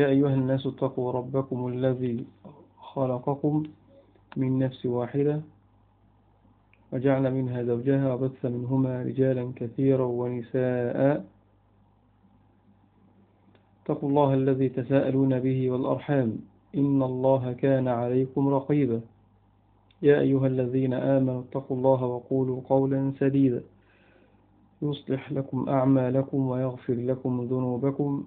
يا أيها الناس اتقوا ربكم الذي خلقكم من نفس واحدة وجعل منها زوجها وبث منهما رجالا كثيرا ونساء. اتقوا الله الذي تساءلون به والأرحام. إن الله كان عليكم رقيبا. يا أيها الذين آمنوا اتقوا الله وقولوا قولا سديدا. يصلح لكم أعمالكم ويغفر لكم ذنوبكم.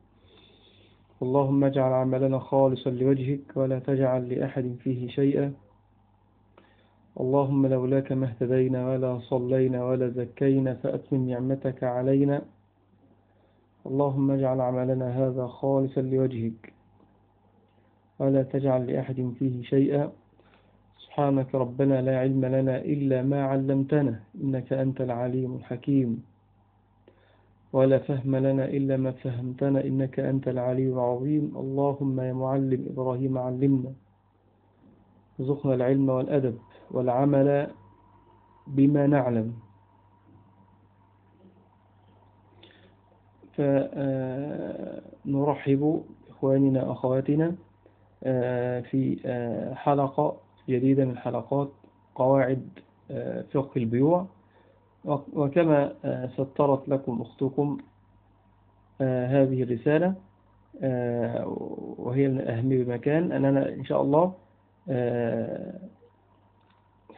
اللهم اجعل عملنا خالصا لوجهك ولا تجعل لأحد فيه شيئا. اللهم لولاك ما اهتدينا ولا صلينا ولا زكينا فأتمن نعمتك علينا. اللهم اجعل عملنا هذا خالصا لوجهك ولا تجعل لأحد فيه شيئا. سبحانك ربنا لا علم لنا إلا ما علمتنا إنك أنت العليم الحكيم. ولا فهم لنا إلا ما فهمتنا إنك أنت العلي العظيم. اللهم يا معلم إبراهيم علمنا ارزقنا العلم والأدب والعمل بما نعلم. فنرحب إخواننا أخواتنا في حلقة جديدة من حلقات قواعد فقه البيوع. وكما سطرت لكم أختكم هذه الرسالة وهي من الأهم بمكان. أننا إن شاء الله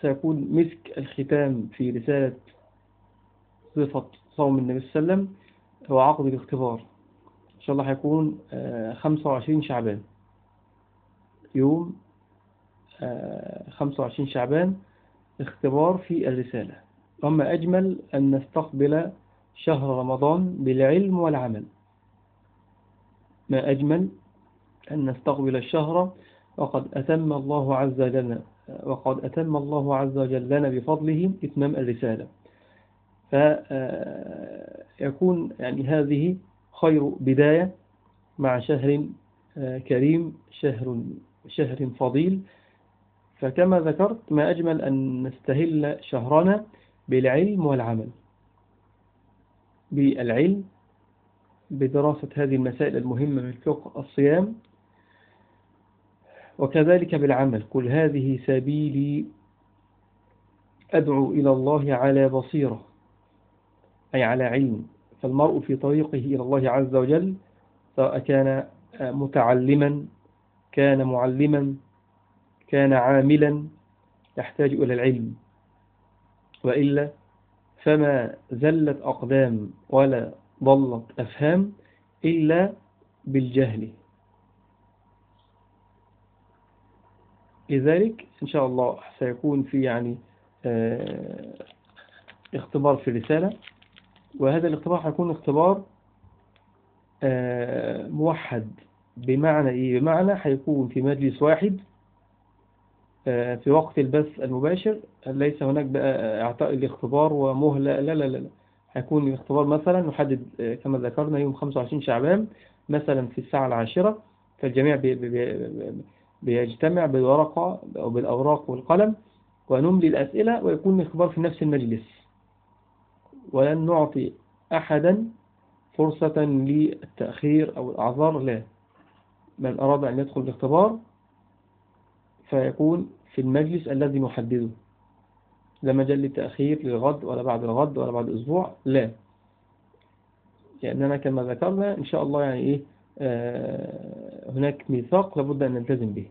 سيكون مسك الختام في رسالة صفة صوم النبي صلى الله عليه وسلم هو عقد الاختبار. إن شاء الله هيكون 25 شعبان. يوم 25 شعبان اختبار في الرسالة. وما أجمل أن نستقبل شهر رمضان بالعلم والعمل. ما أجمل أن نستقبل الشهر وقد أتم الله عز وجل وقد أتم الله عز وجل لنا بفضله إتمام الرسالة. فيكون يعني هذه خير بداية مع شهر كريم شهر شهر فضيل. فكما ذكرت ما أجمل أن نستهل شهرنا بالعلم والعمل. بالعلم بدراسة هذه المسائل المهمة من فقه الصيام وكذلك بالعمل. كل هذه سبيلي أدعو إلى الله على بصيرة أي على علم. فالمرء في طريقه إلى الله عز وجل سواء كان متعلما كان معلما كان عاملا يحتاج إلى العلم. وإلا فما زلت أقدام ولا ضلت أفهام إلا بالجهل لذلك إن شاء الله سيكون في يعني اختبار في الرسالة وهذا الاختبار هيكون اختبار موحد بمعنى إيه؟ بمعنى هيكون في مجلس واحد في وقت البث المباشر ليس هناك بقى إعطاء الاختبار ومهلة لا لا لا هيكون الاختبار مثلا نحدد كما ذكرنا يوم 25 شعبان مثلا في الساعة العاشرة. فالجميع بي بي بيجتمع بالورقة أو بالأوراق والقلم ونملي الأسئلة ويكون الاختبار في نفس المجلس. ولن نعطي أحدا فرصة للتأخير أو الأعذار لا. من أراد أن يدخل الاختبار فيكون في المجلس الذي نحدده لا مجال للتأخير للغد ولا بعد الغد ولا بعد أسبوع لا. لأننا كما ذكرنا إن شاء الله يعني إيه آه هناك ميثاق لابد أن نلتزم به.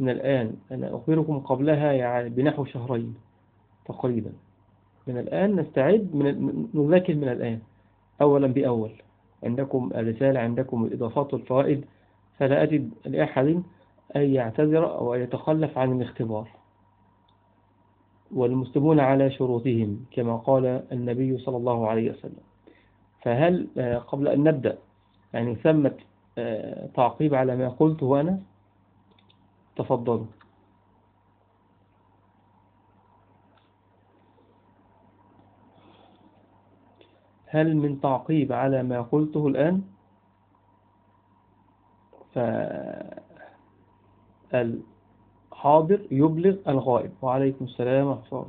من الآن أنا أخبركم قبلها يعني بنحو شهرين تقريبا. من الآن نستعد من نذاكر من الآن أولا بأول. عندكم الرسالة عندكم الإضافات والفوائد فلا أجد لأحد أن يعتذر أو أن يتخلف عن الاختبار. والمسلمون على شروطهم كما قال النبي صلى الله عليه وسلم. فهل آه، قبل أن نبدأ يعني ثمة آه، تعقيب على ما قلته أنا تفضلوا. هل من تعقيب على ما قلته الآن؟ فالحاضر يبلغ الغائب. وعليكم السلام ورحمة الله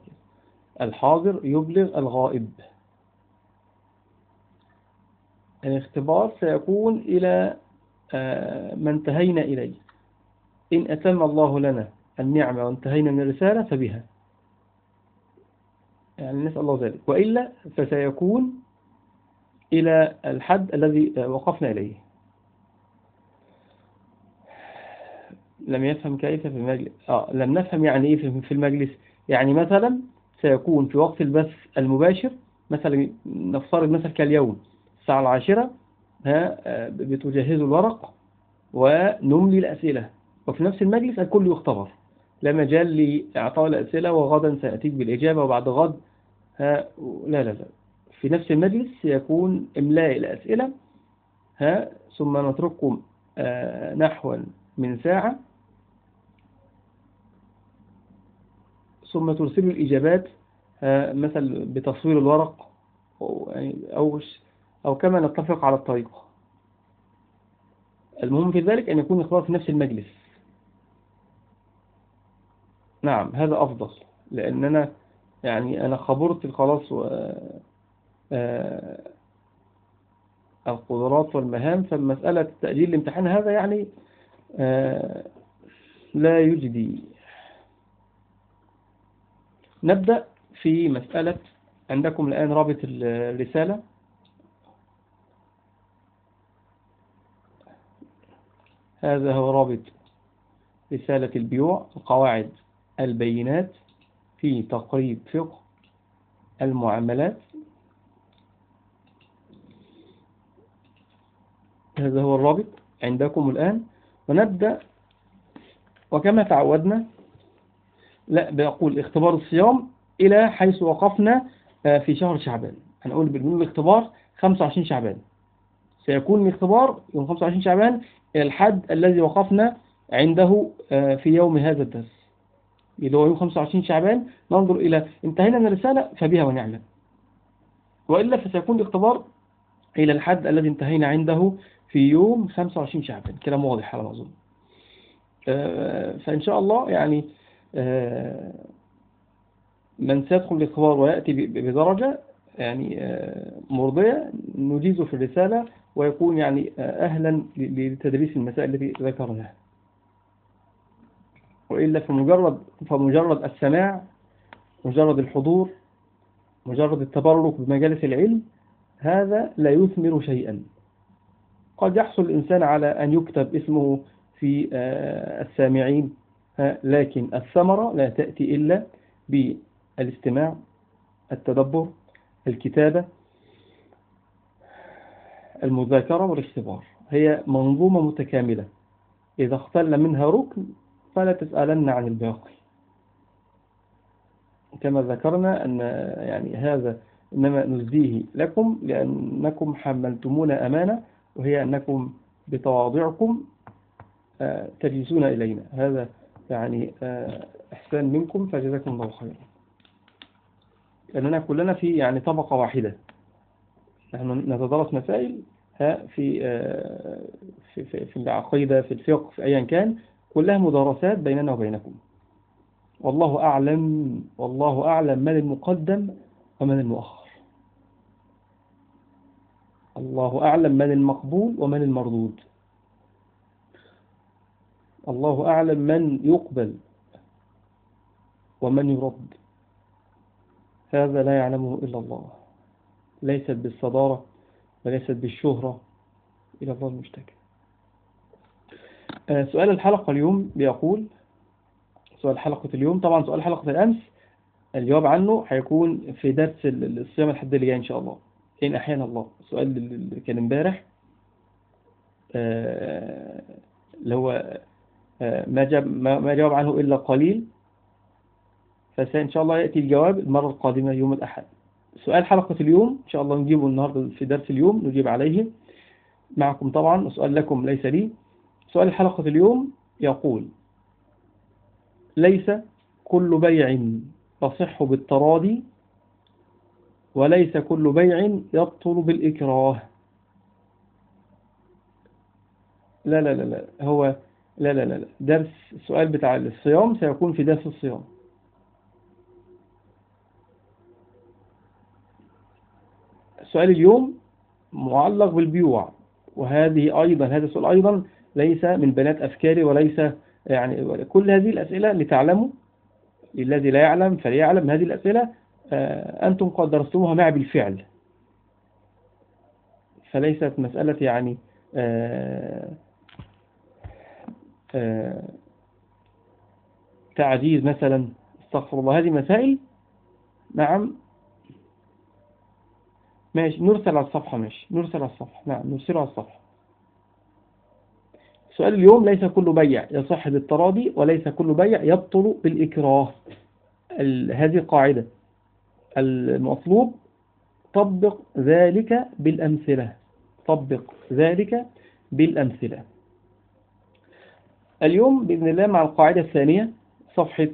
الحاضر يبلغ الغائب. الاختبار سيكون إلى آه، ما انتهينا إليه. إن أتم الله لنا النعمة وانتهينا من الرسالة فبها. يعني نسأل الله ذلك. وإلا فسيكون إلى الحد الذي وقفنا إليه. لم يفهم كيف في المجلس. آه لم نفهم يعني إيه في المجلس. يعني مثلا سيكون في وقت البث المباشر مثلا نفترض مثلا كاليوم الساعة العاشرة ها آه، بتجهزوا الورق ونملي الأسئلة. وفي نفس المجلس الكل يختبر. لا مجال لإعطاء الأسئلة وغدا سأتيك بالإجابة وبعد غد ها لا لا لا. في نفس المجلس يكون إملاء الأسئلة ها ثم نترككم آه، نحو من ساعة ثم ترسلوا الإجابات مثل بتصوير الورق أو, يعني أو, أو كما نتفق على الطريقة المهم في ذلك أن يكون الإخبار في نفس المجلس. نعم هذا أفضل لأننا يعني أنا خبرت خلاص و آه، القدرات والمهام فمسألة تأجيل الامتحان هذا يعني آه، لا يجدي. نبدأ في مسألة عندكم الآن رابط الرسالة. هذا هو رابط رسالة البيوع قواعد البينات في تقريب فقه المعاملات. هذا هو الرابط عندكم الآن. ونبدأ. وكما تعودنا لا بيقول اختبار الصيام إلى حيث وقفنا آه، في شهر شعبان. هنقول بنقول الاختبار 25 شعبان. سيكون الاختبار يوم 25 شعبان إلى الحد الذي وقفنا عنده آه، في يوم هذا الدرس. اللي هو يوم 25 شعبان ننظر إلى انتهينا من الرسالة فبها ونعمة وإلا فسيكون الاختبار إلى الحد الذي انتهينا عنده في يوم 25 شعبان. كلام واضح على ما أظن. آه، فإن شاء الله يعني من سيدخل الاختبار ويأتي بدرجة يعني آه، مرضية نجيزه في الرسالة ويكون يعني أهلا لتدريس المسائل التي ذكرناها. وإلا فمجرد, فمجرد السماع مجرد الحضور مجرد التبرك بمجالس العلم هذا لا يثمر شيئا. قد يحصل الإنسان على أن يكتب اسمه في آه، السامعين لكن الثمرة لا تأتي إلا بالاستماع التدبر الكتابة المذاكرة والاختبار. هي منظومة متكاملة. إذا اختل منها ركن فلا تسألن عن الباقي. كما ذكرنا أن يعني هذا إنما نزديه لكم لأنكم حملتمونا أمانة وهي أنكم بتواضعكم آه، تجلسون إلينا. هذا يعني آه، إحسان منكم فجزاكم الله خيرا. لأننا كلنا في يعني طبقة واحدة. نحن نتدرس مسائل في آه، في في, في العقيدة في الفقه في أيا كان كلها مدارسات بيننا وبينكم. والله أعلم والله أعلم من المقدم ومن المؤخر. الله أعلم من المقبول ومن المردود. الله أعلم من يقبل ومن يرد. هذا لا يعلمه إلا الله. ليست بالصدارة وليست بالشهرة إلى الله المشتكى. آه، سؤال الحلقة اليوم بيقول سؤال حلقة اليوم طبعا سؤال حلقة الأمس الجواب عنه هيكون في درس الصيام الحد اللي جاي إن شاء الله. إن أحيانا الله. السؤال اللي كان امبارح آه، اللي هو ما جاب ما جاوب عنه إلا قليل فإن شاء الله يأتي الجواب المرة القادمة يوم الأحد. سؤال حلقة اليوم إن شاء الله نجيبه النهاردة في درس اليوم نجيب عليه. معكم طبعا وسؤال لكم ليس لي. سؤال حلقة اليوم يقول ليس كل بيع يصح بالتراضي وليس كل بيع يبطل بالإكراه. لا لا لا لا هو لا لا لا درس السؤال بتاع الصيام سيكون في درس الصيام. سؤال اليوم معلق بالبيوع وهذه أيضا هذا السؤال أيضا ليس من بنات أفكاري وليس يعني كل هذه الأسئلة لتعلموا الذي لا يعلم فليعلم هذه الأسئلة آه، أنتم قد درستموها معي بالفعل. فليست مسألة يعني آه، تعجيز مثلا استغفر الله هذه مسائل؟ نعم. ماشي نرسل على الصفحة ماشي نرسل على الصفحة نعم نرسل على الصفحة. سؤال اليوم ليس كل بيع يصح بالتراضي وليس كل بيع يبطل بالإكراه. هذه قاعدة المطلوب طبق ذلك بالأمثلة. طبق ذلك بالأمثلة. اليوم بإذن الله مع القاعدة الثانية صفحة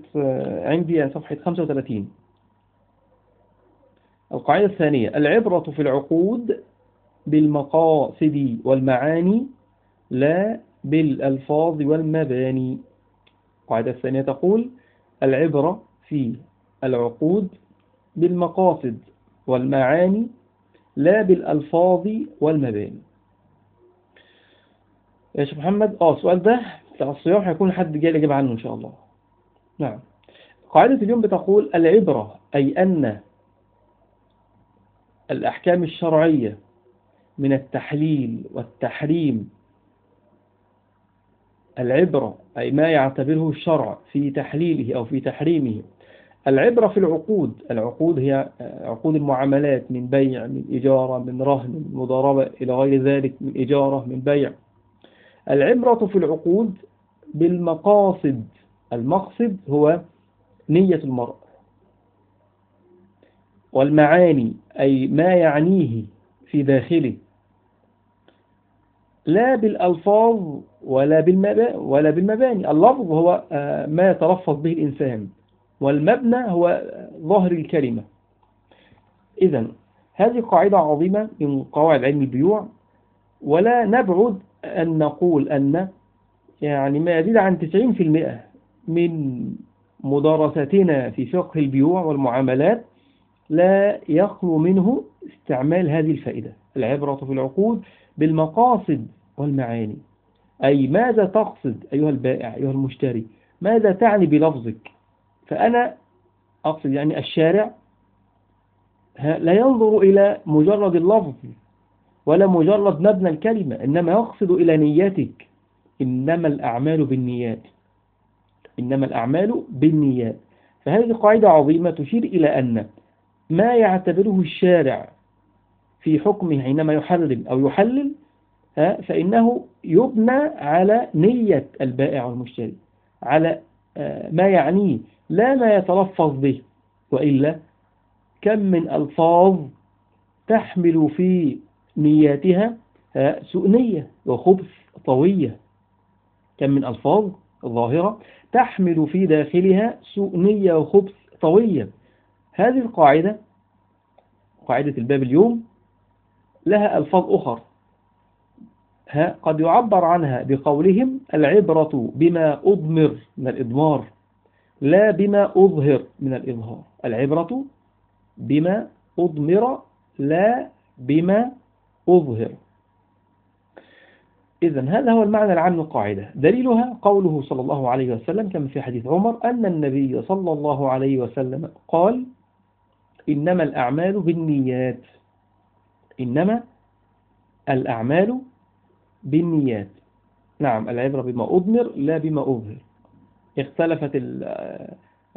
عندي صفحة 35 القاعدة الثانية العبرة في العقود بالمقاصد والمعاني لا بالألفاظ والمباني. القاعدة الثانية تقول العبرة في العقود بالمقاصد والمعاني لا بالألفاظ والمباني. يا شيخ محمد؟ آه السؤال ده الصيام هيكون حد جاي يجيب عنه إن شاء الله. نعم. قاعدة اليوم بتقول العبرة أي أن الأحكام الشرعية من التحليل والتحريم العبرة أي ما يعتبره الشرع في تحليله أو في تحريمه. العبرة في العقود العقود هي عقود المعاملات من بيع من إجارة من رهن من مضاربة إلى غير ذلك من إجارة من بيع. العبرة في العقود بالمقاصد. المقصد هو نية المرء والمعاني أي ما يعنيه في داخله. لا بالألفاظ ولا ولا بالمباني. اللفظ هو آه، ما يتلفظ به الإنسان والمبنى هو ظهر الكلمة. إذا هذه قاعدة عظيمة من قواعد علم البيوع. ولا نبعد أن نقول أن يعني ما يزيد عن 90% من مدارستنا في فقه البيوع والمعاملات لا يخلو منه استعمال هذه الفائدة العبرة في العقود بالمقاصد والمعاني. أي ماذا تقصد أيها البائع أيها المشتري؟ ماذا تعني بلفظك؟ فأنا أقصد يعني الشارع لا ينظر إلى مجرد اللفظ ولا مجرد مبنى الكلمة إنما يقصد إلى نيتك إنما الأعمال بالنيات. إنما الأعمال بالنيات. فهذه قاعدة عظيمة تشير إلى أن ما يعتبره الشارع في حكمه حينما يحرم أو يحلل فإنه يبنى على نية البائع والمشتري على آه، ما يعنيه لا ما يتلفظ به. وإلا كم من ألفاظ تحمل في نياتها سوء نية وخبث طوية. كم من ألفاظ ظاهرة تحمل في داخلها سوء نية وخبث طوية. هذه القاعدة قاعدة الباب اليوم لها ألفاظ أخر قد يعبر عنها بقولهم العبرة بما أضمر من الإضمار لا بما أظهر من الإظهار. العبرة بما أضمر لا بما أظهر إذا هذا هو المعنى العام للقاعدة. دليلها قوله صلى الله عليه وسلم كما في حديث عمر أن النبي صلى الله عليه وسلم قال إنما الأعمال بالنيات. إنما الأعمال بالنيات. نعم العبرة بما أضمر لا بما أظهر. اختلفت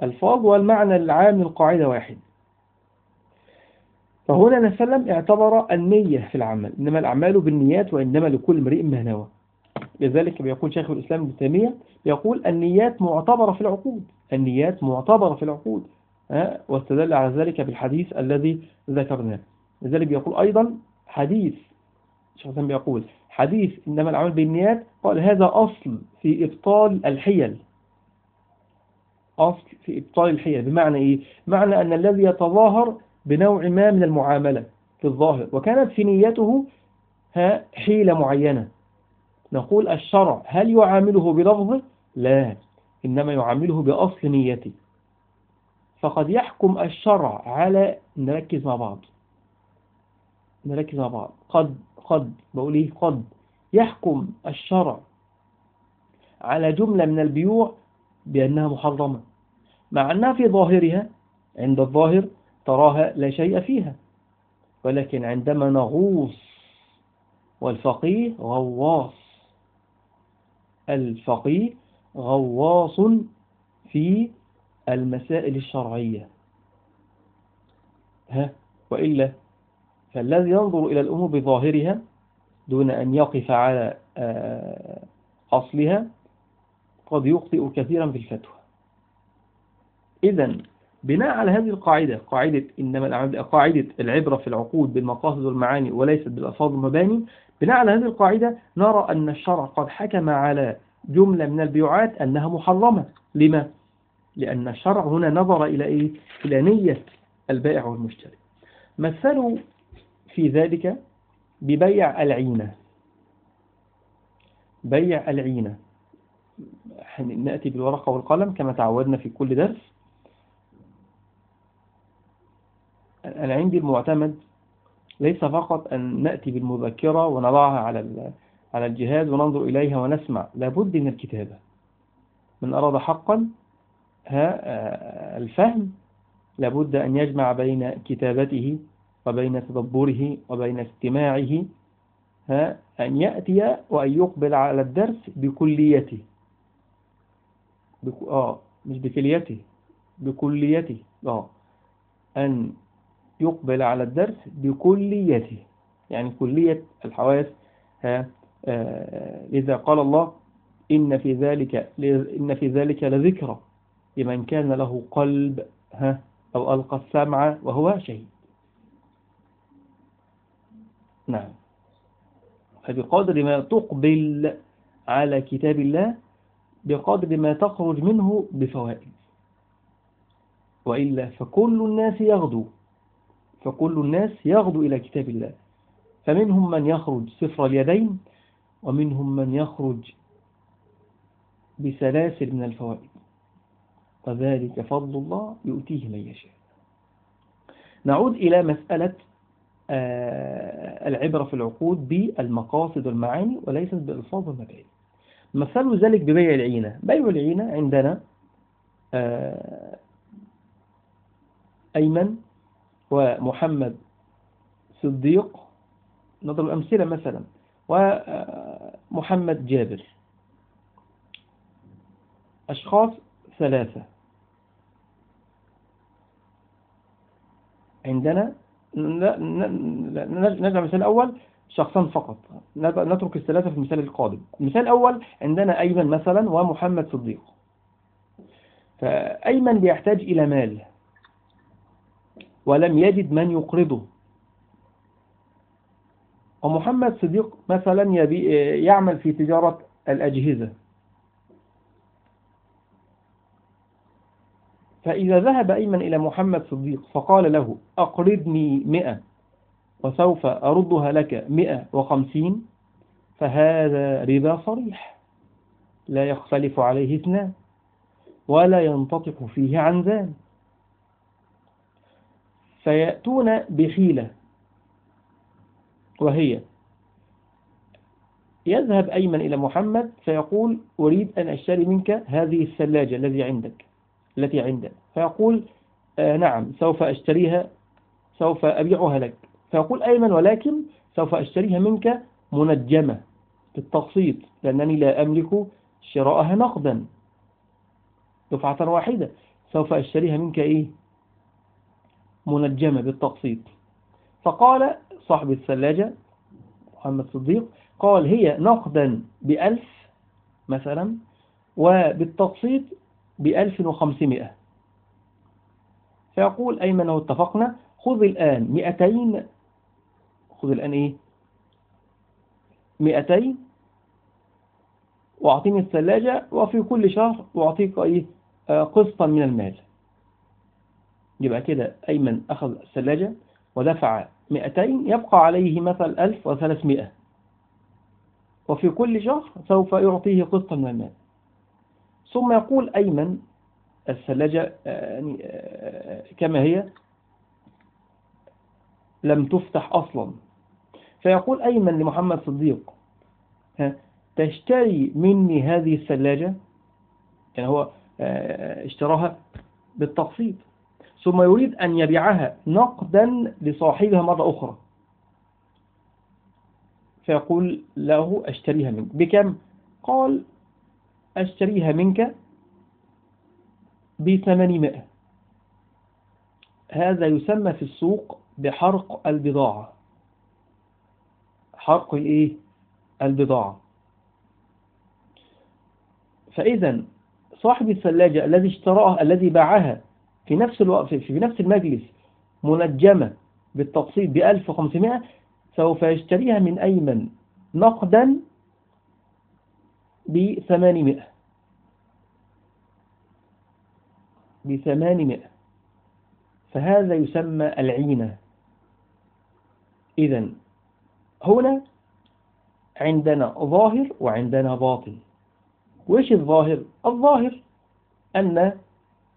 الفاظ والمعنى العام للقاعدة واحد. فهنا نسلم اعتبر النية في العمل إنما الأعمال بالنيات وإنما لكل امرئ ما نوى. لذلك بيقول شيخ الإسلام ابن تيمية يقول النيات معتبرة في العقود النيات معتبرة في العقود واستدل على ذلك بالحديث الذي ذكرناه. لذلك بيقول أيضا حديث شخصا بيقول حديث إنما العمل بالنيات قال هذا أصل في إبطال الحيل. أصل في إبطال الحيل بمعنى إيه؟ معنى أن الذي يتظاهر بنوع ما من المعاملة في الظاهر وكانت في نيته حيلة معينة. نقول الشرع هل يعامله بلفظه؟ لا إنما يعامله بأصل نيته. فقد يحكم الشرع على نركز مع بعض. نركز مع بعض. قد قد بقول إيه؟ قد. يحكم الشرع على جملة من البيوع بأنها محرمة مع أنها في ظاهرها عند الظاهر تراها لا شيء فيها. ولكن عندما نغوص والفقيه غواص. الفقيه غواص في المسائل الشرعية. ها؟ وإلا فالذي ينظر إلى الأمور بظاهرها دون أن يقف على آه، أصلها قد يخطئ كثيرا في الفتوى. إذا بناء على هذه القاعدة قاعدة إنما قاعدة العبرة في العقود بالمقاصد والمعاني وليست بالألفاظ والمباني بناء على هذه القاعدة نرى أن الشرع قد حكم على جملة من البيوعات أنها محرمة. لما؟ لأن الشرع هنا نظر إلى إيه؟ إلى نية البائع والمشتري. مثلوا في ذلك ببيع العينة. بيع العينة. نأتي بالورقة والقلم كما تعودنا في كل درس. عندي المعتمد ليس فقط أن نأتي بالمذكرة ونضعها على على الجهاز وننظر إليها ونسمع. لابد من الكتابة. من أراد حقا الفهم لابد أن يجمع بين كتابته وبين تدبره وبين استماعه أن يأتي وأن يقبل على الدرس بكليته. بك... آه مش بكليته بكليته آه أن يقبل على الدرس بكليته. يعني كلية الحواس ها آه لذا قال الله إن في ذلك إن في ذلك لذكرى لمن كان له قلب ها أو ألقى السمع وهو شهيد. نعم. فبقدر ما تقبل على كتاب الله بقدر ما تخرج منه بفوائد. وإلا فكل الناس يغدو. فكل الناس يغدو إلى كتاب الله. فمنهم من يخرج صفر اليدين ومنهم من يخرج بسلاسل من الفوائد. وذلك فضل الله يؤتيه من يشاء. نعود إلى مسألة آه، العبرة في العقود بالمقاصد والمعاني وليست بالألفاظ والمباني مثل ذلك ببيع العينة. بيع العينة عندنا آه، أيمن ومحمد صديق نضرب أمثلة مثلا ومحمد جابر. أشخاص ثلاثة. عندنا نرجع المثال الأول شخصان فقط. نترك الثلاثة في المثال القادم. المثال الأول عندنا أيمن مثلا ومحمد صديق. فأيمن بيحتاج إلى مال. ولم يجد من يقرضه. ومحمد صديق مثلا يعمل في تجارة الأجهزة. فإذا ذهب أيمن إلى محمد صديق فقال له أقرضني مئة وسوف أردها لك مئة وخمسين فهذا ربا صريح. لا يختلف عليه اثنان ولا ينتطق فيه عن ذان فيأتون بحيلة وهي يذهب أيمن إلى محمد فيقول أريد أن أشتري منك هذه الثلاجة الذي عندك التي عنده فيقول آه نعم سوف أشتريها سوف أبيعها لك. فيقول أيمن ولكن سوف أشتريها منك منجمة بالتقسيط لأنني لا أملك شراءها نقدا. دفعة واحدة سوف أشتريها منك إيه؟ منجمة بالتقسيط. فقال صاحب الثلاجة محمد صديق قال هي نقدا بألف مثلا وبالتقسيط بألف وخمسمائة. فيقول أيمن لو اتفقنا. خذ الآن مئتين خذ الآن إيه؟ مئتين وأعطيني الثلاجة وفي كل شهر أعطيك إيه؟ آه، قسطا من المال. يبقى كده أيمن أخذ الثلاجة ودفع 200 يبقى عليه مثل 1300 وفي كل شهر سوف يعطيه قسطا من المال. ثم يقول أيمن الثلاجة آه، يعني آه، كما هي لم تفتح أصلا. فيقول أيمن لمحمد صديق تشتري مني هذه الثلاجة؟ يعني هو آه، اشتراها بالتقسيط. ثم يريد أن يبيعها نقدا لصاحبها مرة أخرى. فيقول له أشتريها منك. بكم؟ قال أشتريها منك بثمانمائة. هذا يسمى في السوق بحرق البضاعة. حرق الإيه؟ البضاعة. فإذا صاحب الثلاجة الذي اشتراها الذي باعها في نفس الوقت في نفس المجلس منجمة بالتقسيط ب 1500 سوف يشتريها من أيمن نقدا ب 800 ب 800 فهذا يسمى العينة. إذا هنا عندنا ظاهر وعندنا باطن. وإيش الظاهر؟ الظاهر أن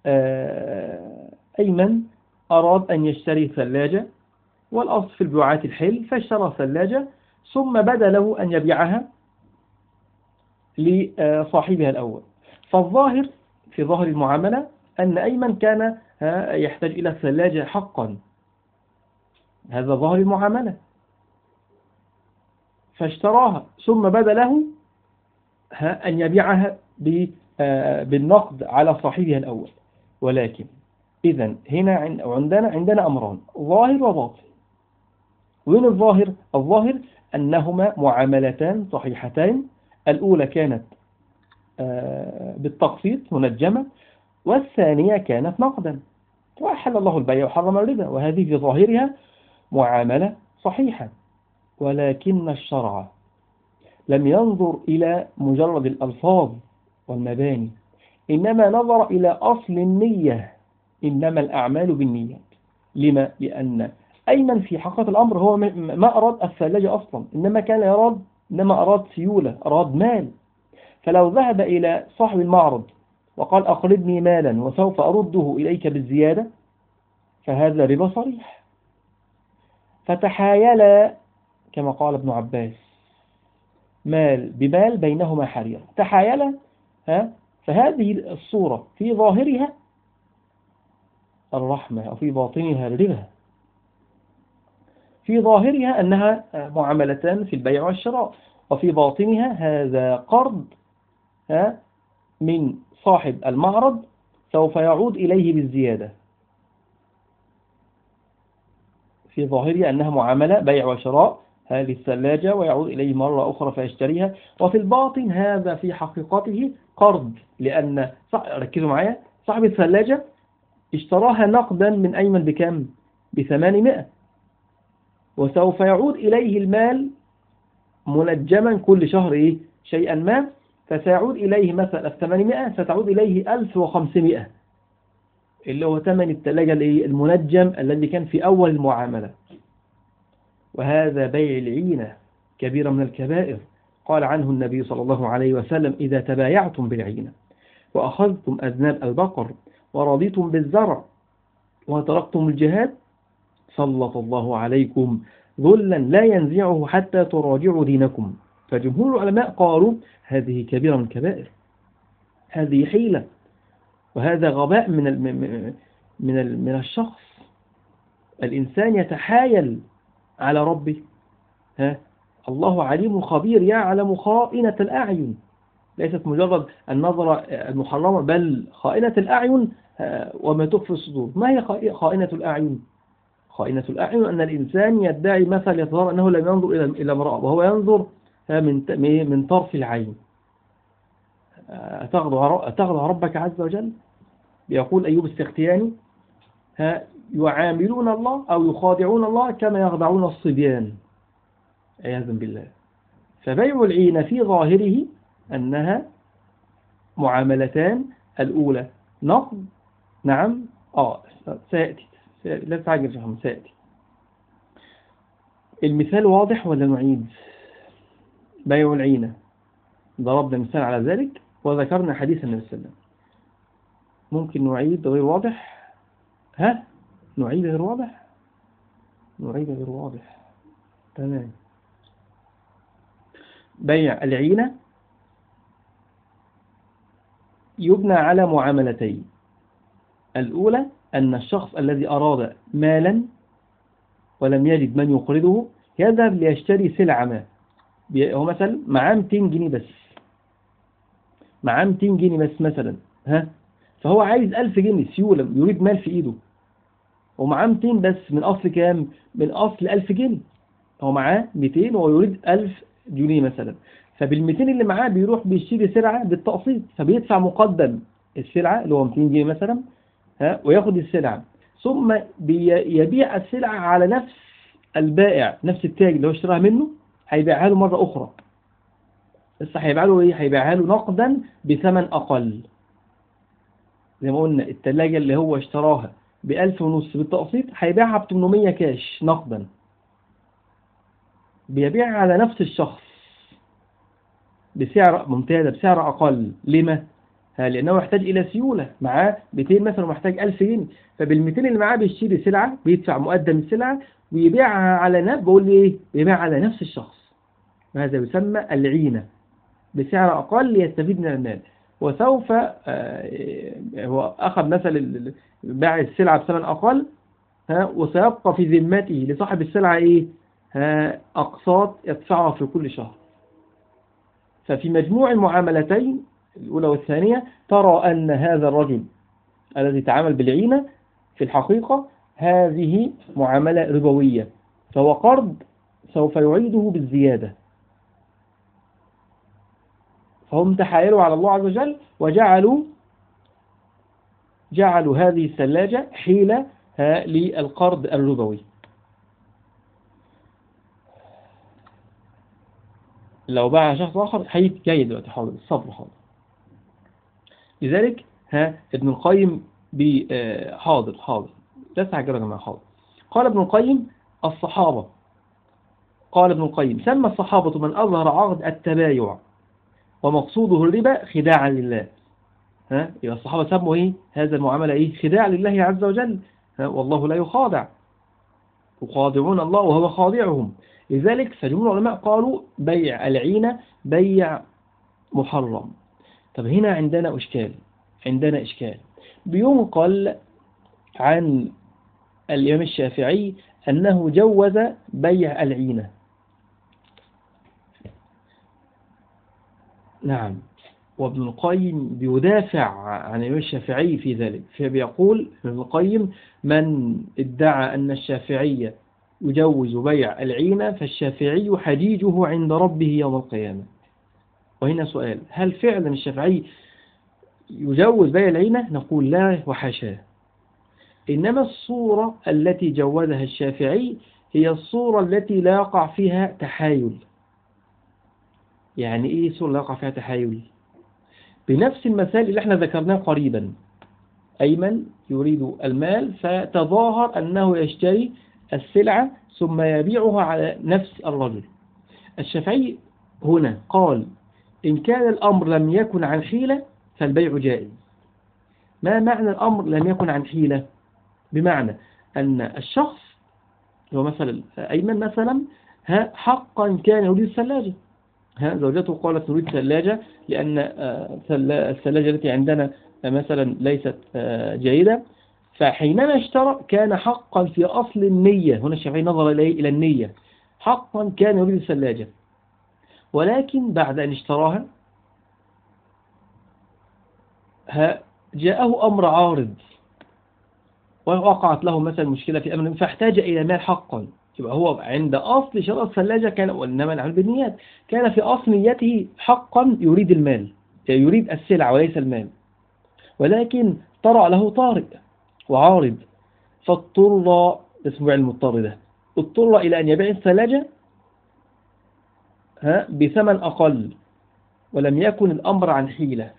آه، أيمن أراد أن يشتري ثلاجة والأصل في البيوعات الحل فاشترى ثلاجة ثم بدا له أن يبيعها لصاحبها الأول. فالظاهر في ظاهر المعاملة أن أيمن كان يحتاج إلى الثلاجة حقا. هذا ظاهر المعاملة. فاشتراها ثم بدا له أن يبيعها آه، بالنقد على صاحبها الأول. ولكن إذا هنا عندنا عندنا أمران ظاهر وباطن. وين الظاهر؟ الظاهر أنهما معاملتان صحيحتان. الأولى كانت آه، بالتقسيط منجمة والثانية كانت نقدا. وأحل الله البيع وحرم الربا وهذه في ظاهرها معاملة صحيحة. ولكن الشرع لم ينظر إلى مجرد الألفاظ والمباني إنما نظر إلى أصل النية. إنما الأعمال بالنيات. لما؟ لأن أيمن في حقيقة الأمر هو ما أراد الثلاجة أصلا إنما كان يراد إنما أراد سيولة أراد مال. فلو ذهب إلى صاحب المعرض وقال أقرضني مالا وسوف أرده إليك بالزيادة فهذا ربا صريح. فتحايل كما قال ابن عباس مال بمال بينهما حرير. تحايل ها؟ فهذه الصورة في ظاهرها الرحمة وفي باطنها الربا في ظاهرها أنها معاملتان في البيع والشراء وفي باطنها هذا قرض من صاحب المعرض سوف يعود إليه بالزيادة. في ظاهرها أنها معاملة بيع وشراء هذه الثلاجة ويعود إليه مرة أخرى فيشتريها. وفي الباطن هذا في حقيقته قرض لأن ركزوا معايا صاحب الثلاجة اشتراها نقدا من أيمن بكم؟ بثمانمائة. وسوف يعود إليه المال منجما كل شهر إيه؟ شيئا ما فسيعود إليه مثلا الثمانمائة ستعود إليه ألف وخمسمائة. اللي هو ثمن الثلاجة المنجم الذي كان في أول المعاملة. وهذا بيع العينة كبيرة من الكبائر. قال عنه النبي صلى الله عليه وسلم إذا تبايعتم بالعينة وأخذتم أذناب البقر ورضيتم بالزرع وتركتم الجهاد؟ سلط الله عليكم ذلا لا ينزعه حتى تراجعوا دينكم. فجمهور العلماء قالوا هذه كبيرة من الكبائر هذه حيلة. وهذا غباء من من من الشخص. الإنسان يتحايل على ربه. ها؟ الله عليم خبير يعلم خائنة الأعين. ليست مجرد النظرة المحرمة بل خائنة الأعين وما تخفي الصدور. ما هي خائنة الأعين؟ خائنة الأعين أن الإنسان يدعي مثل يظهر أنه لم ينظر إلى امرأة وهو ينظر من من طرف العين. أتغضى ربك عز وجل؟ يقول أيوب السختياني يعاملون الله أو يخادعون الله كما يخدعون الصبيان. عياذا بالله. فبيع العين في ظاهره أنها معاملتان. الأولى نقد. نعم. آه سيأتي. لا تعجل فهم سيأتي. المثال واضح ولا نعيد؟ بيع العينة. ضربنا مثال على ذلك وذكرنا حديث النبي صلى الله عليه وسلم. ممكن نعيد غير واضح؟ ها؟ نعيد غير واضح؟ نعيد غير واضح. تمام. بيع العينة يبنى على معاملتين. الأولى أن الشخص الذي أراد مالا ولم يجد من يقرضه يذهب ليشتري سلعة ما. هو مثلا معاه 200 جنيه بس. معاه 200 جنيه بس مثلا ها؟ فهو عايز 1000 جنيه سيولة يريد مال في إيده. ومعاه 200 بس من أصل كام؟ من أصل 1000 جنيه. هو معاه 200 وهو يريد 1000 جنيه مثلا. فبال 200 اللي معاه بيروح بيشتري سلعة بالتقسيط فبيدفع مقدم السلعة اللي هو 200 جنيه مثلا ها وياخد السلعة. ثم يبيع السلعة على نفس البائع نفس التاج اللي هو اشتراها منه هيبيعها له مرة أخرى. بس هيبيعها له إيه؟ هيبيعها له نقدا بثمن أقل. زي ما قلنا التلاجة اللي هو اشتراها بألف ونص بالتقسيط هيبيعها ب 800 كاش نقدا. بيبيعها على نفس الشخص. بسعر ممتازة بسعر أقل. لما؟ لأنه يحتاج إلى سيولة. معاه 200 مثلا ومحتاج 1000 جنيه. فبال 200 اللي معاه بيشتري سلعة بيدفع مقدم السلعة ويبيعها على نفس بقول لي إيه؟ بيبيع على نفس الشخص. وهذا يسمى العينة. بسعر أقل ليستفيد من المال. وسوف آه، هو أخذ مثل باع السلعة بثمن أقل ها وسيبقى في ذمته لصاحب السلعة إيه؟ ها أقساط يدفعها في كل شهر. ففي مجموع المعاملتين الأولى والثانية ترى أن هذا الرجل الذي تعامل بالعينة في الحقيقة هذه معاملة ربوية فهو قرض سوف يعيده بالزيادة. فهم تحايلوا على الله عز وجل وجعلوا جعلوا هذه الثلاجة حيلة للقرض الربوي. لو باع شخص آخر حيث جيد دلوقتي حاضر الصبر حاضر. لذلك ها ابن القيم حاضر حاضر. لا تعجبوا يا جماعة حاضر. قال ابن القيم الصحابة. قال ابن القيم سمى الصحابة من أظهر عقد التبايع ومقصوده الربا خداعا لله. ها يبقى الصحابة سموا إيه؟ هذا المعاملة إيه؟ خداع لله عز وجل. والله لا يخادع. يخادعون الله وهو خادعهم لذلك فجمهور العلماء قالوا بيع العينة بيع محرم. طب هنا عندنا إشكال عندنا إشكال. بينقل عن الإمام الشافعي أنه جوز بيع العينة نعم. وابن القيم بيدافع عن الإمام الشافعي في ذلك فبيقول ابن القيم من ادعى أن الشافعية يجوز بيع العينة فالشافعي حجيجه عند ربه يوم القيامة. وهنا سؤال هل فعلا الشافعي يجوز بيع العينة نقول لا وحاشاه إنما الصورة التي جوزها الشافعي هي الصورة التي لا يقع فيها تحايل. يعني إيه صورة لا يقع فيها تحايل؟ بنفس المثال اللي إحنا ذكرناه قريبا. أيمن يريد المال فتظاهر أنه يشتري السلعة ثم يبيعها على نفس الرجل. الشافعي هنا قال إن كان الأمر لم يكن عن حيلة فالبيع جائز. ما معنى الأمر لم يكن عن حيلة؟ بمعنى أن الشخص هو مثلا أيمن مثلا حقا كان يريد الثلاجة. زوجته قالت نريد ثلاجة لأن آه، الثلاجة التي عندنا مثلا ليست آه، جيدة. فحينما اشترى كان حقا في أصل النية. هنا الشافعي نظر إلى النية. حقا كان يريد الثلاجة. ولكن بعد أن اشتراها جاءه أمر عارض. ووقعت له مثلا مشكلة في أمر فاحتاج إلى مال حقا. يبقى هو عند أصل شراء الثلاجة كان وإنما العمل بالنيات. كان في أصل نيته حقا يريد المال يريد السلع وليس المال. ولكن طرأ له طارئ. وعارض. فاضطر اسمه المضطر ده. اضطر إلى أن يبيع الثلاجة ها بثمن أقل ولم يكن الأمر عن حيلة.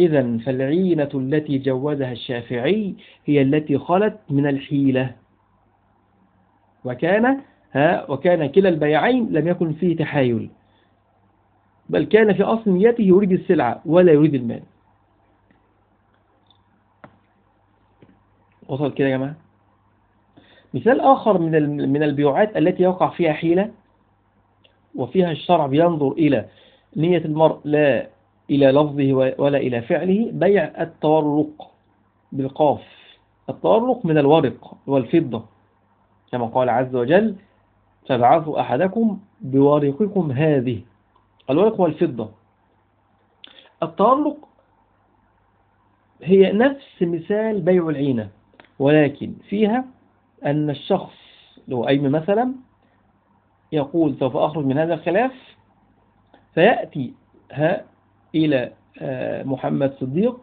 إذا فالعينة التي جوزها الشافعي هي التي خلت من الحيلة. وكان ها وكان كلا البيعين لم يكن فيه تحايل. بل كان في أصل نيته يريد السلعة ولا يريد المال. وصل كده يا جماعة. مثال آخر من من البيوعات التي يقع فيها حيلة وفيها الشرع بينظر إلى نية المرء لا إلى لفظه ولا إلى فعله بيع التورق بالقاف. التورق من الورق والفضة كما قال عز وجل فابعثوا أحدكم بورقكم هذه الورق والفضة. التورق هي نفس مثال بيع العينة. ولكن فيها أن الشخص لو أيم مثلا يقول سوف أخرج من هذا الخلاف فيأتي ها إلى آه، محمد صديق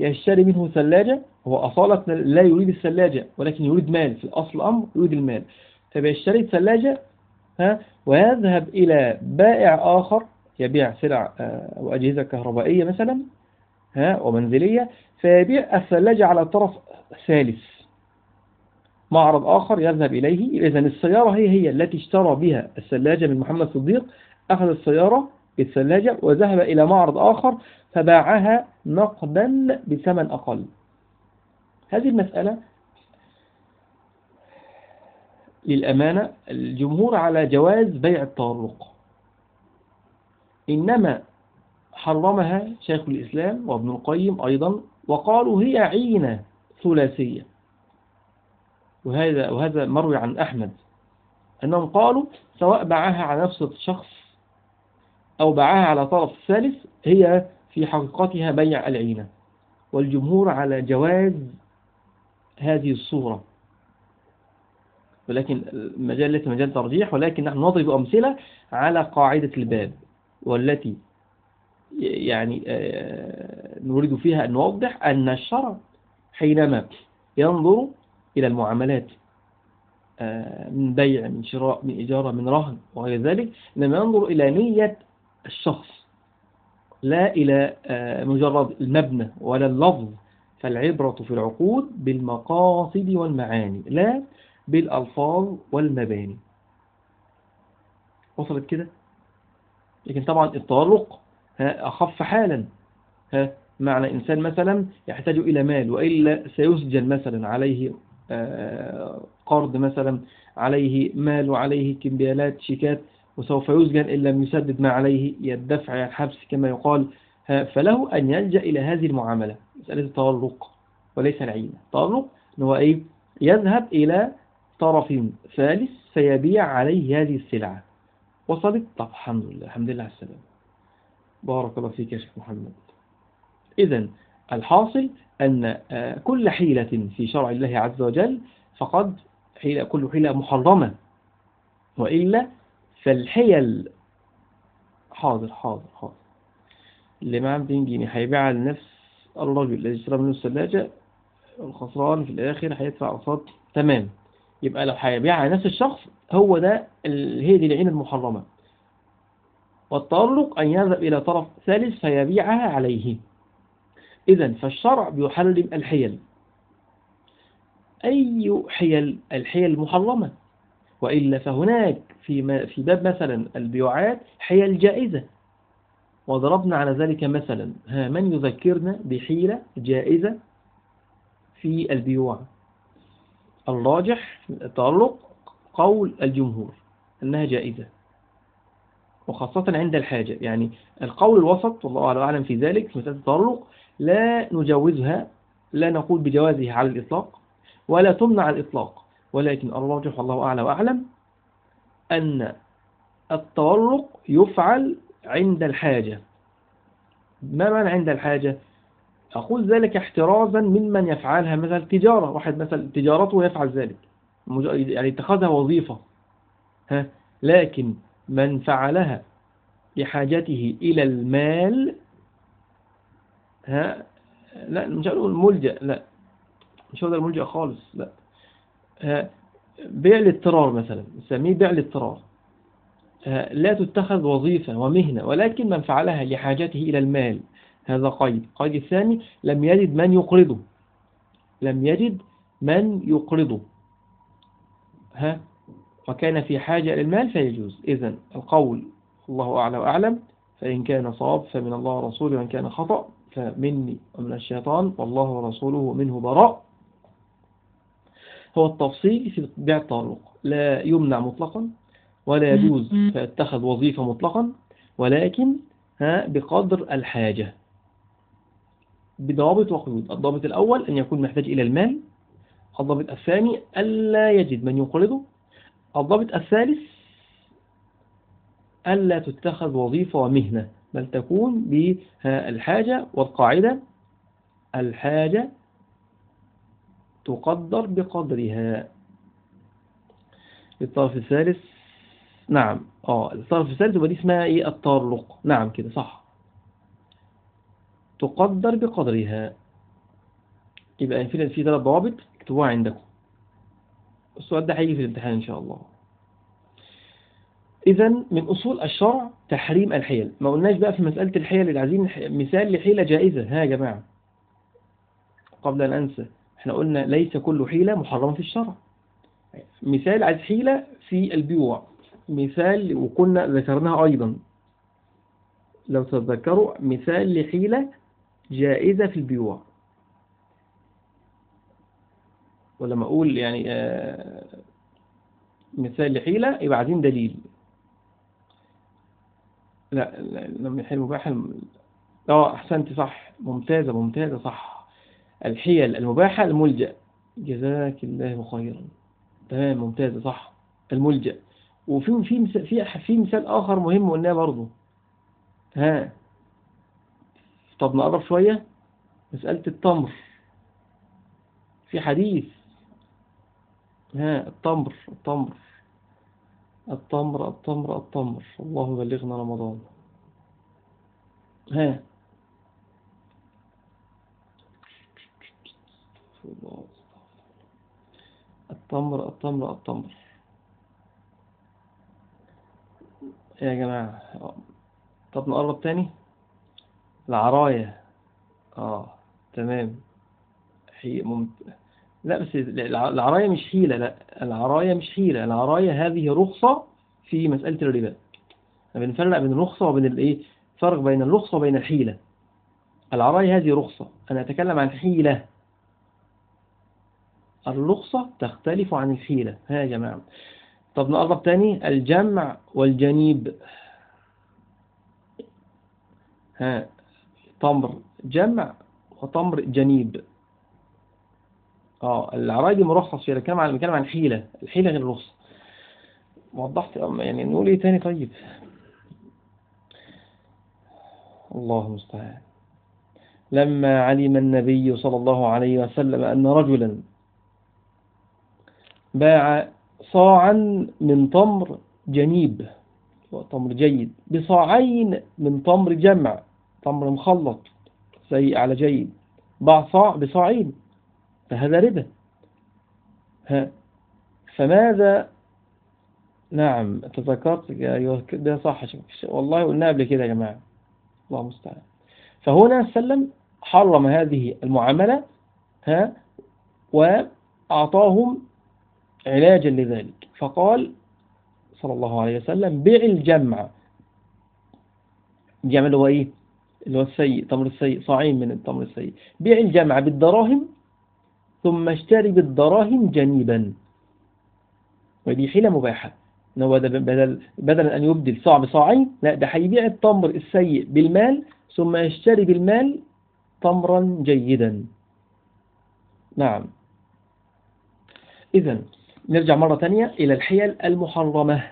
يشتري منه ثلاجة هو أصالة لا يريد الثلاجة ولكن يريد مال في الأصل الأمر يريد المال. فبيشتري الثلاجة ها ويذهب إلى بائع آخر يبيع سلع آه، وأجهزة كهربائية مثلا ها ومنزلية فيبيع الثلاجة على طرف ثالث. معرض آخر يذهب إليه. إذا السيارة هي هي التي اشترى بها الثلاجة من محمد صديق. أخذ السيارة بالثلاجة وذهب إلى معرض آخر فباعها نقدا بثمن أقل. هذه المسألة للأمانة الجمهور على جواز بيع التورق. إنما حرمها شيخ الإسلام وابن القيم أيضا وقالوا هي عينة ثلاثية. وهذا وهذا مروي عن أحمد. أنهم قالوا سواء باعها على نفس الشخص أو باعها على طرف ثالث هي في حقيقتها بيع العينة. والجمهور على جواز هذه الصورة. ولكن المجال ليس مجال ترجيح ولكن نحن نضرب أمثلة على قاعدة الباب والتي يعني آه، نريد فيها أن نوضح أن الشرع حينما ينظر إلى المعاملات آه، من بيع من شراء من إجارة من رهن وغير ذلك إنما ينظر إلى نية الشخص لا إلى آه، مجرد المبنى ولا اللفظ فالعبرة في العقود بالمقاصد والمعاني لا بالألفاظ والمباني. وصلت كده؟ لكن طبعا التطرق أخف حالا ها معنى إنسان مثلا يحتاج إلى مال وإلا سيسجن مثلا عليه قرض مثلا عليه مال وعليه كمبيالات شيكات وسوف يسجن إن لم يسدد ما عليه يدفع الحبس كما يقال فله أن يلجأ إلى هذه المعاملة. مسألة التورق وليس العينة. التورق هو إيه يذهب إلى طرف ثالث سيبيع عليه هذه السلعة. وصلت؟ طب الحمد لله الحمد لله على السلام بارك الله فيك يا شيخ محمد. إذا الحاصل أن آه، كل حيلة في شرع الله عز وجل فقد حيلة كل حيلة محرمة. وإلا فالحيل حاضر حاضر حاضر. اللي معاه 200 جنيه هيبيعها لنفس الرجل الذي اشترى منه الثلاجة الخسران في الآخر هيدفع قسط تمام. يبقى لو هيبيعها لنفس الشخص هو ده هي دي العين المحرمة. والتطرق أن يذهب إلى طرف ثالث فيبيعها عليه. إذا فالشرع بيحرم الحيل. أي حيل؟ الحيل المحرمة. وإلا فهناك في في باب مثلا البيوعات حيل جائزة. وضربنا على ذلك مثلا. ها من يذكرنا بحيلة جائزة في البيوع؟ الراجح التعلق قول الجمهور أنها جائزة. وخاصة عند الحاجة. يعني القول الوسط والله أعلم في ذلك في مسألة التعلق لا نجوزها لا نقول بجوازها على الإطلاق ولا تمنع الإطلاق. ولكن الراجح والله أعلى وأعلم أن التورق يفعل عند الحاجة. ما معنى عند الحاجة؟ أقول ذلك احترازا ممن يفعلها مثلا تجارة واحد مثلا تجارته يفعل ذلك يعني اتخذها وظيفة ها؟ لكن من فعلها لحاجته إلى المال ها؟ لا مش هنقول ملجأ لا. مش ده الملجأ خالص لا. ها؟ بيع الاضطرار مثلا نسميه بيع الاضطرار. لا تتخذ وظيفة ومهنة ولكن من فعلها لحاجته إلى المال. هذا قيد. قيد الثاني لم يجد من يقرضه. لم يجد من يقرضه. ها؟ وكان في حاجة إلى المال فيجوز. إذن القول الله أعلى وأعلم فإن كان صواب فمن الله ورسوله وإن كان خطأ فمني ومن الشيطان والله ورسوله منه براء. هو التفصيل في بيع التعلق لا يمنع مطلقا ولا يجوز فيتخذ وظيفة مطلقا ولكن ها بقدر الحاجة. بضوابط وقيود. الضابط الأول أن يكون محتاج إلى المال. الضابط الثاني ألا يجد من يقرضه الضابط الثالث ألا تتخذ وظيفة ومهنة. بل تكون بالحاجة والقاعدة الحاجة تقدر بقدرها. الطرف الثالث نعم. آه الطرف الثالث ودي اسمها إيه؟ التطرق نعم كده صح. تقدر بقدرها. يبقى في ثلاث ضوابط اكتبوها عندكم. السؤال ده هيجي في الامتحان إن شاء الله. إذا من أصول الشرع تحريم الحيل. ما قلناش بقى في مسألة الحيل اللي عايزين مثال لحيلة جائزة. ها يا جماعة. قبل أن أنسى إحنا قلنا ليس كل حيلة محرمة في الشرع. مثال عايز حيلة في البيوع. مثال وكنا ذكرناها أيضا. لو تذكروا مثال لحيلة جائزة في البيوع. ولما أقول يعني آه، مثال لحيلة يبقى عايزين دليل. لا لم يحل مباح آه أحسنت صح. ممتازة ممتازة صح. الحيل المباحة الملجأ. جزاك الله خيرا. تمام ممتازة صح. الملجأ. وفي في في في مثال آخر مهم قلناه برضه. ها. طب نقرب شوية. مسألة التمر. في حديث. ها التمر التمر. التمر التمر التمر. الله بلغنا رمضان. ها. التمر التمر التمر. يا جماعة؟ طب نقرب تاني؟ العراية. آه تمام. حي ممت... لا بس العراية مش حيلة لا العراية مش حيلة العراية هذه رخصة في مسألة الربا. بنفرق بين الرخصة وبين الايه فرق بين الرخصة وبين الحيلة. العراية هذه رخصة. أنا أتكلم عن حيلة. الرخصة تختلف عن الحيلة. ها يا جماعة. طب نقرب تاني. الجمع والجنيب. ها تمر جمع وتمر جنيب. آه العراية دي مرخص فيها الكلام عن الكلام عن حيلة. الحيلة غير الرخصة وضحت يعني نقول إيه تاني طيب؟ الله المستعان. لما علم النبي صلى الله عليه وسلم أن رجلا باع صاعا من تمر جنيب تمر جيد بصاعين من تمر جمع تمر مخلط سيء على جيد باع صاع بصاعين. فهذا ربا. ها. فماذا؟ نعم تذكرت. أيوة ده صح. والله قلنا قبل كده يا جماعة. الله المستعان. فهنا سلم حرم هذه المعاملة ها وأعطاهم علاجا لذلك. فقال صلى الله عليه وسلم بيع الجمع. الجمع اللي هو إيه؟ اللي هو السيء تمر السيء. صاعين من التمر السيء. بيع الجمع بالدراهم ثم اشتري بالدراهم جنيبا. ودي حيلة مباحة. ان هو بدل بدل أن يبدل صاع بصاعين لا ده هيبيع التمر السيء بالمال ثم يشتري بالمال تمرا جيدا. نعم. إذا نرجع مرة ثانية إلى الحيل المحرمة.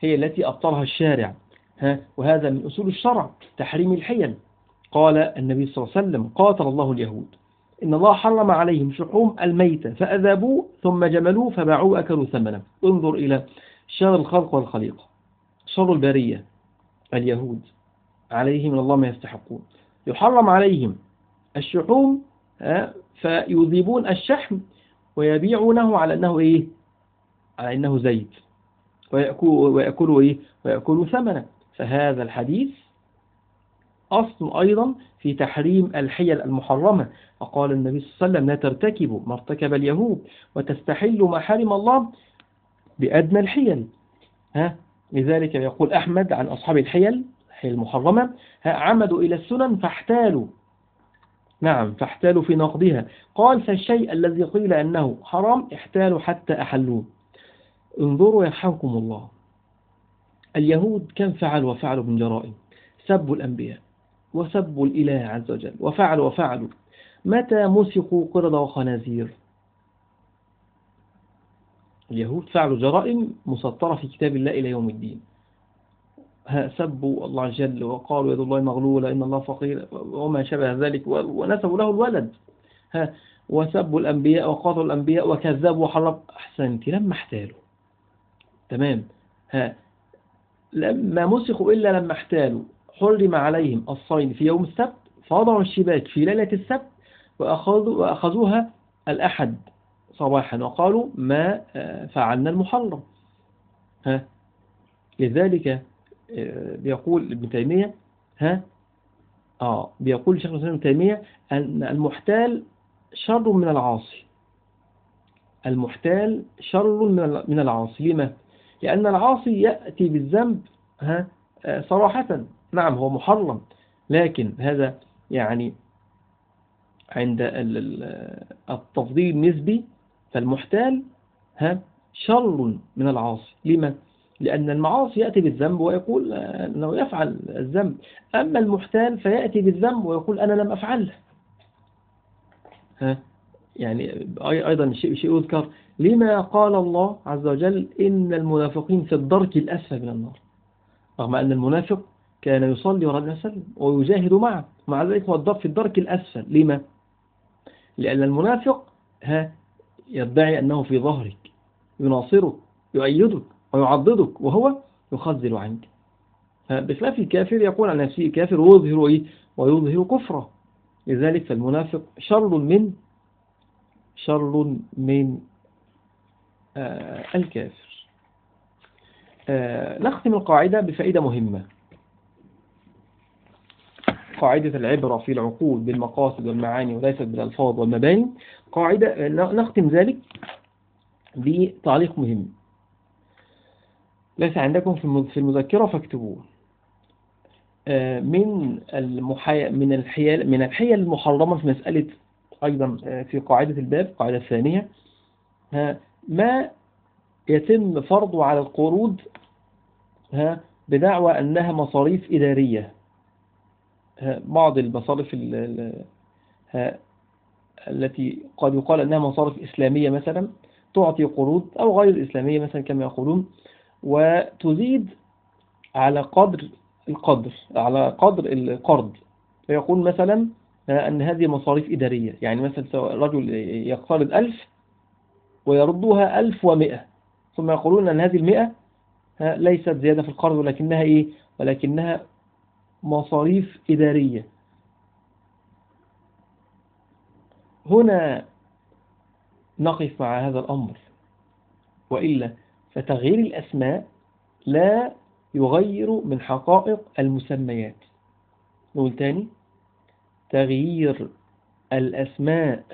هي التي أبطلها الشارع. ها وهذا من أصول الشرع تحريم الحيل. قال النبي صلى الله عليه وسلم قاتل الله اليهود. إن الله حرم عليهم شحوم الميتة فأذابوه ثم جملوه فباعوه أكلوا ثمنه. انظر إلى شر الخلق والخليقة شر البرية اليهود. عليهم من الله ما يستحقون. يحرم عليهم الشحوم فيذيبون الشحم ويبيعونه على أنه إيه؟ على أنه زيت. ويأكلوا إيه؟ ويأكلوا ثمنه. فهذا الحديث أصل أيضا في تحريم الحيل المحرمة. وقال النبي صلى الله عليه وسلم لا ترتكبوا ما ارتكب اليهود وتستحلوا ما حرم الله بأدنى الحيل. ها؟ لذلك يقول أحمد عن أصحاب الحيل الحيل المحرمة عمدوا إلى السنن فاحتالوا. نعم فاحتالوا في نقضها قال فالشيء الذي قيل أنه حرام احتالوا حتى أحلوه. انظروا يرحمكم الله. اليهود كم فعلوا وفعلوا من جرائم؟ سبوا الأنبياء. وسبوا الإله عز وجل. وفعلوا وفعلوا متى مسقوا قرد وخنازير؟ اليهود فعلوا جرائم مسطرة في كتاب الله إلى يوم الدين. سبوا الله وجل وقالوا يد الله مغلولة إن الله فقير وما شبه ذلك ونسبوا له الولد. ها وسبوا الأنبياء وقاتلوا الأنبياء وكذبوا وحرب. أحسنت لما احتالوا. تمام. ها لما مسخوا إلا لما احتالوا. حرم عليهم الصين في يوم السبت فوضعوا الشباك في ليلة السبت وأخذوا وأخذوها الأحد صباحا وقالوا ما آه، فعلنا المحرم. ها؟ لذلك آه، بيقول ابن تيمية ها؟ آه بيقول الشيخ ابن تيمية أن المحتال شر من العاصي. المحتال شر من العاصي. لما؟ لأن العاصي يأتي بالذنب ها؟ آه، صراحة. نعم هو محرم. لكن هذا يعني عند التفضيل النسبي فالمحتال ها شر من العاصي. لما؟ لأن المعاصي يأتي بالذنب ويقول أنه يفعل الذنب. أما المحتال فيأتي بالذنب ويقول أنا لم أفعله. ها؟ يعني أيضا شيء شيء يذكر. لما قال الله عز وجل إن المنافقين في الدرك الأسفل من النار. رغم أن المنافق كان يصلي وراء النبي صلى ويجاهد معه. مع ذلك هو في الدرك الأسفل. لما؟ لأن المنافق ها يدعي أنه في ظهرك يناصرك يؤيدك ويعضدك وهو يخذل عنك. بخلاف الكافر يقول عن نفسه كافر ويظهر إيه؟ ويظهر كفره. لذلك فالمنافق شر من شر من آه الكافر. آه نختم القاعدة بفائدة مهمة. قاعدة العبرة في العقول بالمقاصد والمعاني وليست بالألفاظ والمباني. قاعدة نختم ذلك بتعليق مهم. ليس عندكم في المذكرة فاكتبوه. آه، من المحي... من الحيل من الحيل المحرمة في مسألة أيضا آه، في قاعدة الباب القاعدة الثانية. ما يتم فرضه على القروض بدعوى أنها مصاريف إدارية؟ بعض المصارف التي قد يقال أنها مصارف إسلامية مثلا تعطي قروض أو غير إسلامية مثلا كما يقولون وتزيد على قدر القدر على قدر القرض. فيقول مثلا أن هذه مصاريف إدارية. يعني مثلا رجل يقترض ألف ويردها ألف ومئة. ثم يقولون أن هذه المئة ليست زيادة في القرض ولكنها إيه؟ ولكنها مصاريف إدارية. هنا نقف مع هذا الأمر وإلا فتغيير الأسماء لا يغير من حقائق المسميات. نقول تاني تغيير الأسماء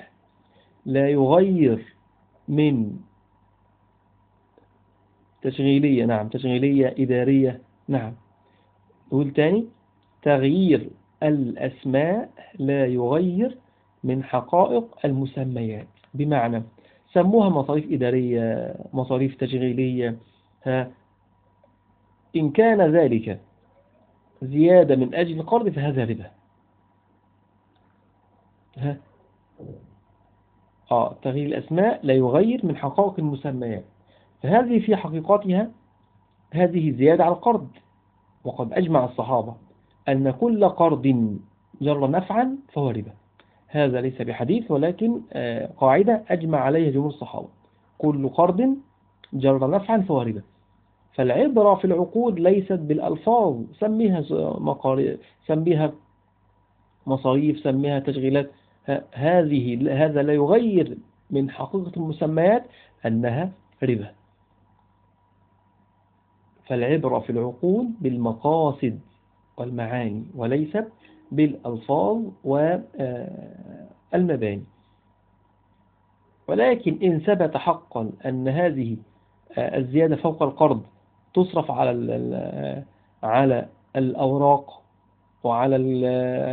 لا يغير من تشغيلية نعم تشغيلية إدارية نعم. نقول تاني تغيير الأسماء لا يغير من حقائق المسميات. بمعنى سموها مصاريف إدارية مصاريف تشغيلية. ها. إن كان ذلك زيادة من أجل القرض فهذا ربا. ها. آه تغيير الأسماء لا يغير من حقائق المسميات. فهذه في حقيقتها هذه زيادة على القرض. وقد أجمع الصحابة. أن كل قرض جر نفعا فهو ربا. هذا ليس بحديث ولكن آه، قاعدة أجمع عليها جمهور الصحابة. كل قرض جر نفعا فهو ربا. فالعبرة في العقود ليست بالألفاظ. سميها سميها مصاريف سميها تشغيلات. هذه هذا لا يغير من حقيقة المسميات أنها ربا. فالعبرة في العقود بالمقاصد. والمعاني وليست بالألفاظ والمباني. ولكن إن ثبت حقا أن هذه الزيادة فوق القرض تصرف على على الأوراق وعلى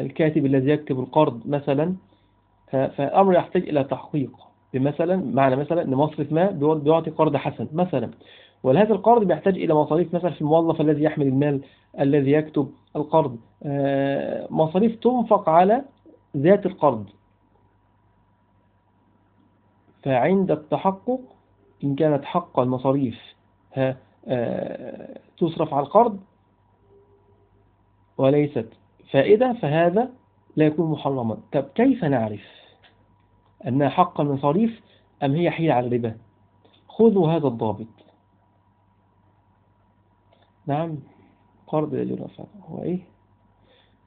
الكاتب الذي يكتب القرض مثلا فالأمر يحتاج إلى تحقيق. بمثلا معنى مثلا أن مصرف ما بيعطي قرض حسن. مثلا ولهذا القرض بيحتاج إلى مصاريف مثلا في الموظف الذي يحمل المال الذي يكتب القرض. آه، مصاريف تنفق على ذات القرض. فعند التحقق إن كانت حق المصاريف آه، تصرف على القرض وليست فائدة فهذا لا يكون محرما. طب كيف نعرف أنها حق المصاريف أم هي حيلة على الربا؟ خذوا هذا الضابط. نعم. قرض لا يجر نفع. هو إيه؟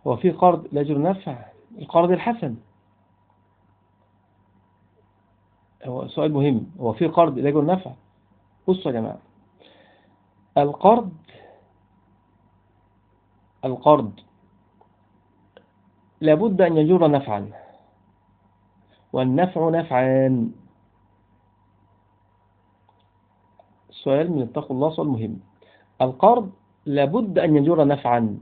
هو في قرض لا يجر نفع. القرض الحسن. هو سؤال مهم. هو في قرض لا يجر نفع. بصوا يا جماعة. القرض القرض لابد أن يجر نفعا. والنفع نفعان سؤال من اتقوا الله سؤال مهم. القرض لابد أن يجر نفعا.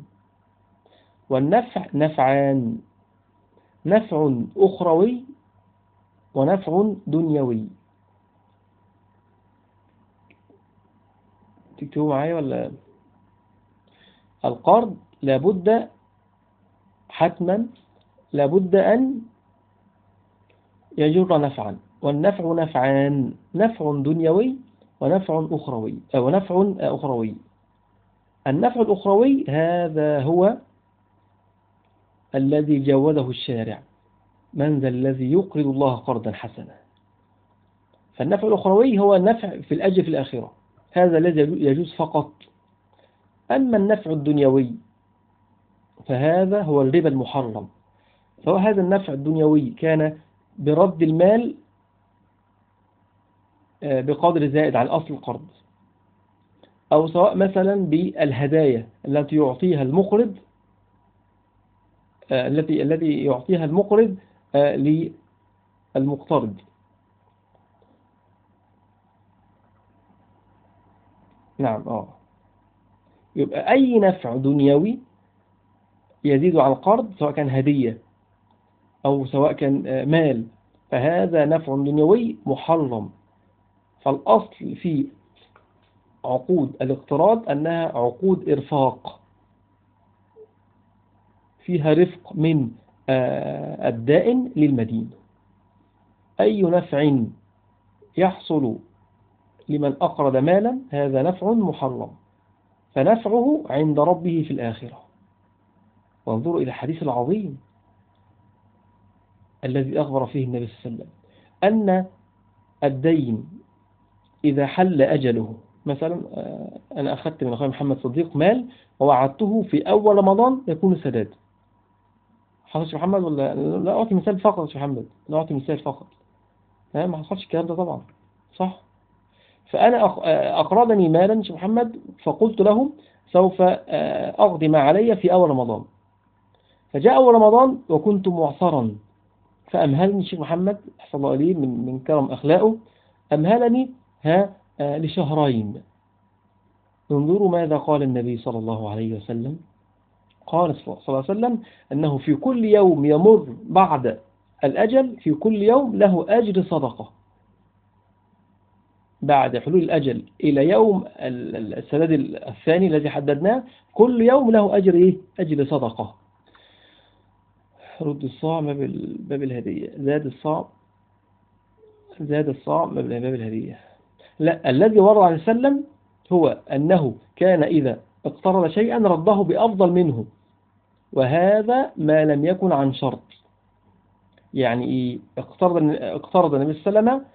والنفع نفعان. نفع أخروي ونفع دنيوي. تكتبوا معايا ولا؟ القرض لابد حتما لابد أن يجر نفعا. والنفع نفعان. نفع دنيوي ونفع أخروي أو نفع أخروي. النفع الأخروي هذا هو الذي جوده الشارع. من ذا الذي يقرض الله قرضا حسنا. فالنفع الأخروي هو النفع في الأجل في الآخرة. هذا الذي يجوز فقط. أما النفع الدنيوي فهذا هو الربا المحرم. سواء هذا النفع الدنيوي كان برد المال آه، بقدر زائد عن أصل القرض. أو سواء مثلا بالهدايا التي يعطيها المقرض آه، التي التي يعطيها المقرض آه، للمقترض. نعم آه. يبقى أي نفع دنيوي يزيد على القرض سواء كان هدية أو سواء كان آه، مال فهذا نفع دنيوي محرم. فالأصل في عقود الاقتراض أنها عقود إرفاق. فيها رفق من آه، الدائن للمدين أي نفع يحصل لمن أقرض مالا هذا نفع محرم. فنفعه عند ربه في الآخرة. وانظروا إلى الحديث العظيم الذي أخبر فيه النبي صلى الله عليه وسلم أن الدين إذا حل أجله مثلا آه، أنا أخذت من أخوي محمد صديق مال ووعدته في أول رمضان يكون سداد حصلش محمد ولا؟ لا أعطي مثال فقط يا محمد لا أعطي مثال فقط. ما حصلش الكلام ده طبعا صح؟ فأنا آه، أقرضني مالا شيخ محمد فقلت له سوف آه، أقضي ما علي في أول رمضان. فجاء أول رمضان وكنت معصرا. فأمهلني الشيخ محمد أحسن الله من, من كرم أخلاقه أمهلني ها لشهرين. انظروا ماذا قال النبي صلى الله عليه وسلم. قال صلى الله عليه وسلم أنه في كل يوم يمر بعد الأجل في كل يوم له أجر صدقة. بعد حلول الأجل إلى يوم السداد الثاني الذي حددناه كل يوم له أجر إيه؟ أجر صدقة. رد الصاع باب الهدية. زاد الصاع زاد الصاع باب الهدية. لا الذي ورد عن السلم هو أنه كان إذا اقترض شيئا رده بأفضل منه وهذا ما لم يكن عن شرط. يعني إيه اقترض اقترض النبي صلى الله عليه وسلم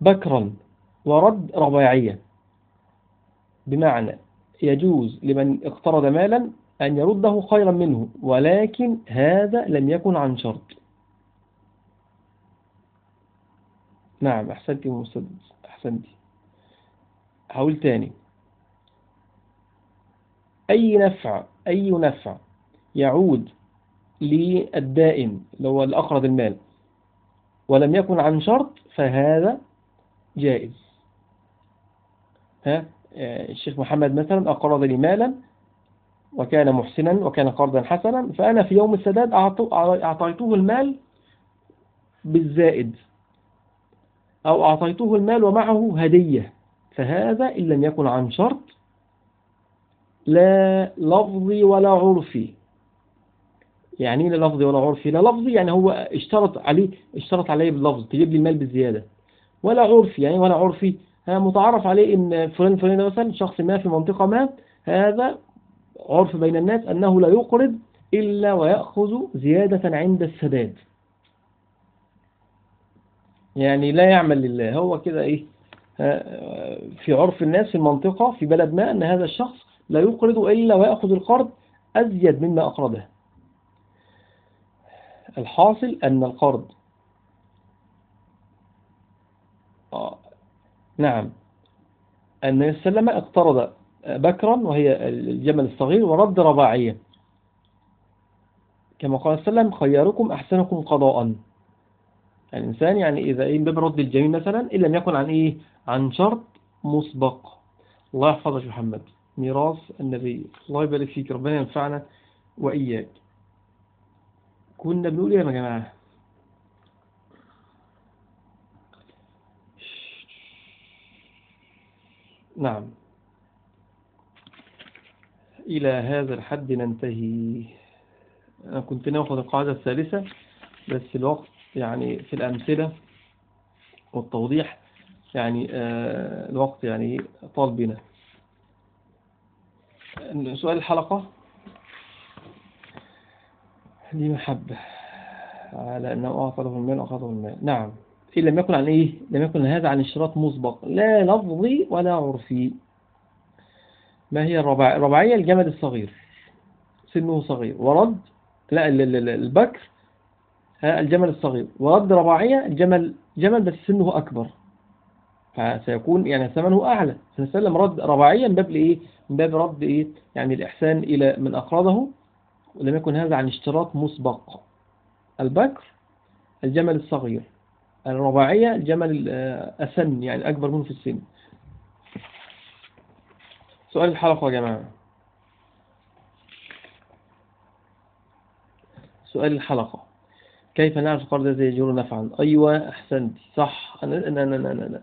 بكرا ورد رباعيا بمعنى يجوز لمن اقترض مالا أن يرده خيرا منه ولكن هذا لم يكن عن شرط. نعم أحسنتي مستدد أحسنتي. هقول تاني. أي نفع أي نفع يعود للدائن اللي هو الأقرض المال ولم يكن عن شرط فهذا جائز. ها؟ الشيخ محمد مثلا أقرض لي مالا وكان محسنا وكان قرضا حسنا فأنا في يوم السداد أعطيته المال بالزائد أو أعطيته المال ومعه هدية. فهذا إن لم يكن عن شرط لا لفظي ولا عرفي يعني لا لفظي ولا عرفي لا لفظي يعني هو اشترط عليه اشترط عليه باللفظ تجيب لي المال بالزيادة ولا عرفي يعني ولا عرفي. متعرف عليه إن فلان فلان مثلا شخص ما في منطقة ما هذا عرف بين الناس أنه لا يقرض إلا ويأخذ زيادة عند السداد. يعني لا يعمل لله. هو كده إيه؟ في عرف الناس في المنطقة في بلد ما أن هذا الشخص لا يقرض إلا ويأخذ القرض أزيد مما أقرضه. الحاصل أن القرض آه نعم النبي صلى الله عليه وسلم اقترض بكرا وهي الجمل الصغير ورد رباعية. كما قال صلى الله عليه وسلم خياركم أحسنكم قضاء. الإنسان يعني إذا إيه باب رد الجميل مثلا إن لم يكن عن إيه؟ عن شرط مسبق. الله يحفظك محمد. ميراث النبي. الله يبارك فيك. ربنا ينفعنا وإياك. كنا بنقول إيه يا جماعة؟ نعم. إلى هذا الحد ننتهي. أنا كنت ناخذ القاعدة الثالثة بس الوقت يعني في الأمثلة والتوضيح يعني آه الوقت يعني طال بنا. سؤال الحلقة. دي محبة على أنه أعطى له المال أخذه المال نعم. إن لم يكن عن إيه؟ لم يكن هذا عن اشتراط مسبق. لا لفظي ولا عرفي. ما هي الرباعية الرباعية الجمل الصغير. سنه صغير. ورد لا البكر الجمل الصغير. ورد رباعية الجمل جمل بس سنه أكبر. فسيكون يعني ثمنه أعلى. سنسلم رد رباعية من باب إيه؟ من باب رد إيه؟ يعني الإحسان إلى من أقرضه. ولم يكن هذا عن اشتراط مسبق. البكر الجمل الصغير. الرباعية الجمل الأسن يعني أكبر منه في السن. سؤال الحلقة يا جماعة. سؤال الحلقة. كيف نعرف القرض الذي يجر نفعا؟ أيوة أحسنت. صح. أنا أنا أنا أنا, أنا.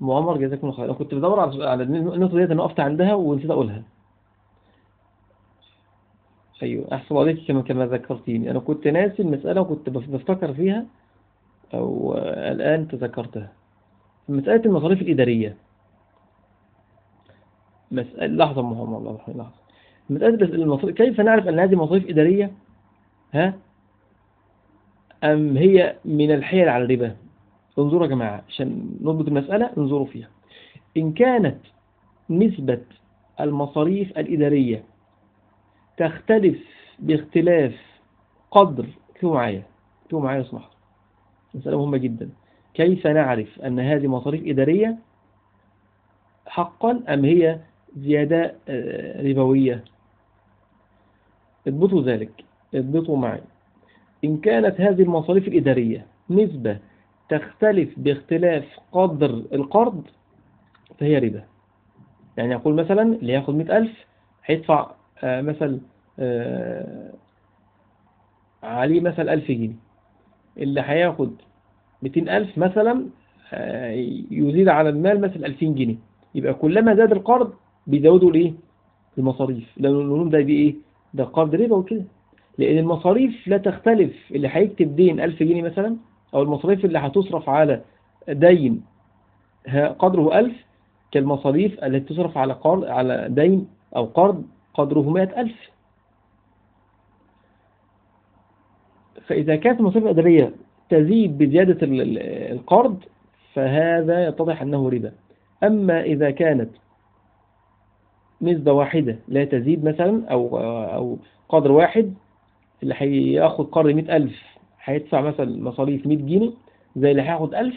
معمر جزاكم الله خير. أنا كنت بدور على النقطة ديت أنا وقفت عندها ونسيت أقولها. أيوة. أحسن عليك كما كما ذكرتيني. أنا كنت ناسي المسألة وكنت بفتكر فيها أو الآن تذكرتها. مسألة المصاريف الإدارية. مسألة لحظة محمد الله لحظة. مسألة المصاريف كيف نعرف أن هذه مصاريف إدارية؟ ها؟ أم هي من الحيل على الربا؟ انظروا يا جماعة عشان نضبط المسألة انظروا فيها. إن كانت نسبة المصاريف الإدارية تختلف باختلاف قدر كيف معايا كيف معايا اسمح مسألة مهمة جدا. كيف نعرف أن هذه مصاريف إدارية؟ حقا أم هي زيادة ربوية؟ اضبطوا ذلك اضبطوا معي إن كانت هذه المصاريف الإدارية نسبة تختلف باختلاف قدر القرض فهي ربا. يعني أقول مثلا اللي ياخد مئة ألف هيدفع مثل عليه مثل ألف جنيه. اللي هياخد مئتين ألف مثلا يزيد على المال مثل ألفين جنيه. يبقى كلما زاد القرض بيزودوا الايه المصاريف. النون ده إيه؟ ده قرض ربا وكده. لأن المصاريف لا تختلف. اللي هيكتب دين 1000 جنيه مثلا أو المصاريف اللي هتصرف على دين قدره 1000 كالمصاريف التي تصرف على قرض على دين أو قرض قدره 100000 فإذا كانت المصاريف الإدارية تزيد بزيادة القرض فهذا يتضح أنه ربا. أما إذا كانت نسبة واحدة لا تزيد مثلا أو, أو قدر واحد اللي هياخد قرض 100000 هيدفع مثلا مصاريف 100 جنيه زي اللي هياخد 1000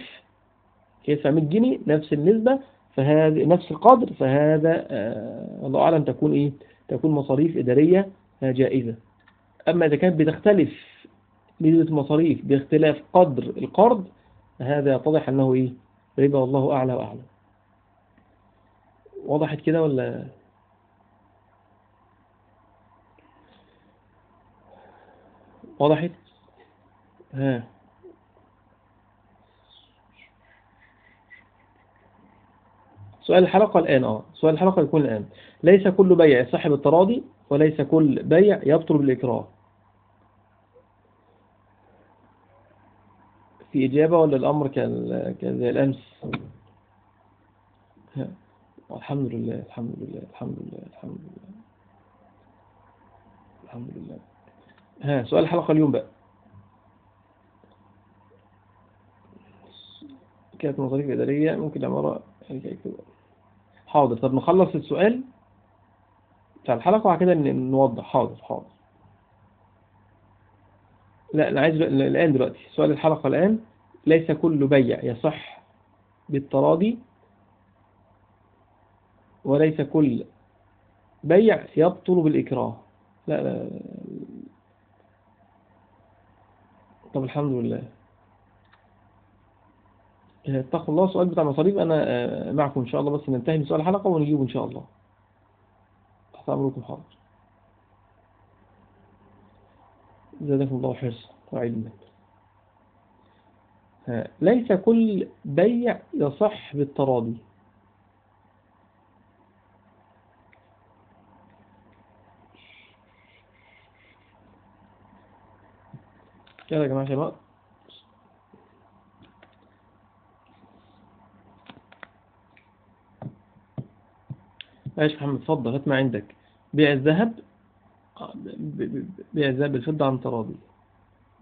يدفع 100 جنيه نفس النسبة فهذا نفس القدر فهذا آه الله أعلم تكون إيه؟ تكون مصاريف إدارية جائزة. أما إذا كانت بتختلف نسبة المصاريف باختلاف قدر القرض هذا يتضح أنه إيه؟ ربا والله أعلى وأعلم وضحت كده ولا؟ وضحت ها. سؤال الحلقة الآن آه. سؤال الحلقة يكون الآن. ليس كل بيع صاحب التراضي وليس كل بيع يبطل بالإكراه في إجابة ولا الأمر كان زي الأمس؟ الحمد لله الحمد لله الحمد لله الحمد لله. الحمد لله. ها سؤال الحلقة اليوم بقى. كانت مصاريف إدارية ممكن عمارة حاضر. طب نخلص السؤال بتاع الحلقة وبعد كده نوضح. حاضر حاضر. لا أنا عايز الآن دلوقتي. سؤال الحلقة الآن. ليس كل بيع يصح بالتراضي؟ وليس كل بيع يبطل بالإكراه. لا لا. طب الحمد لله. اتقوا الله. سؤال بتاع مصاريف. أنا معكم إن شاء الله بس ننتهي من سؤال الحلقة ونجيبه إن شاء الله. تحت أمركم حاضر. زادكم الله حرصا وعلما ليس كل بيع يصح بالتراضي. كده يا جماعة شباب. ماشي محمد اتفضل هات ما عندك. بيع الذهب. بيع الذهب بالفضة عن تراضي.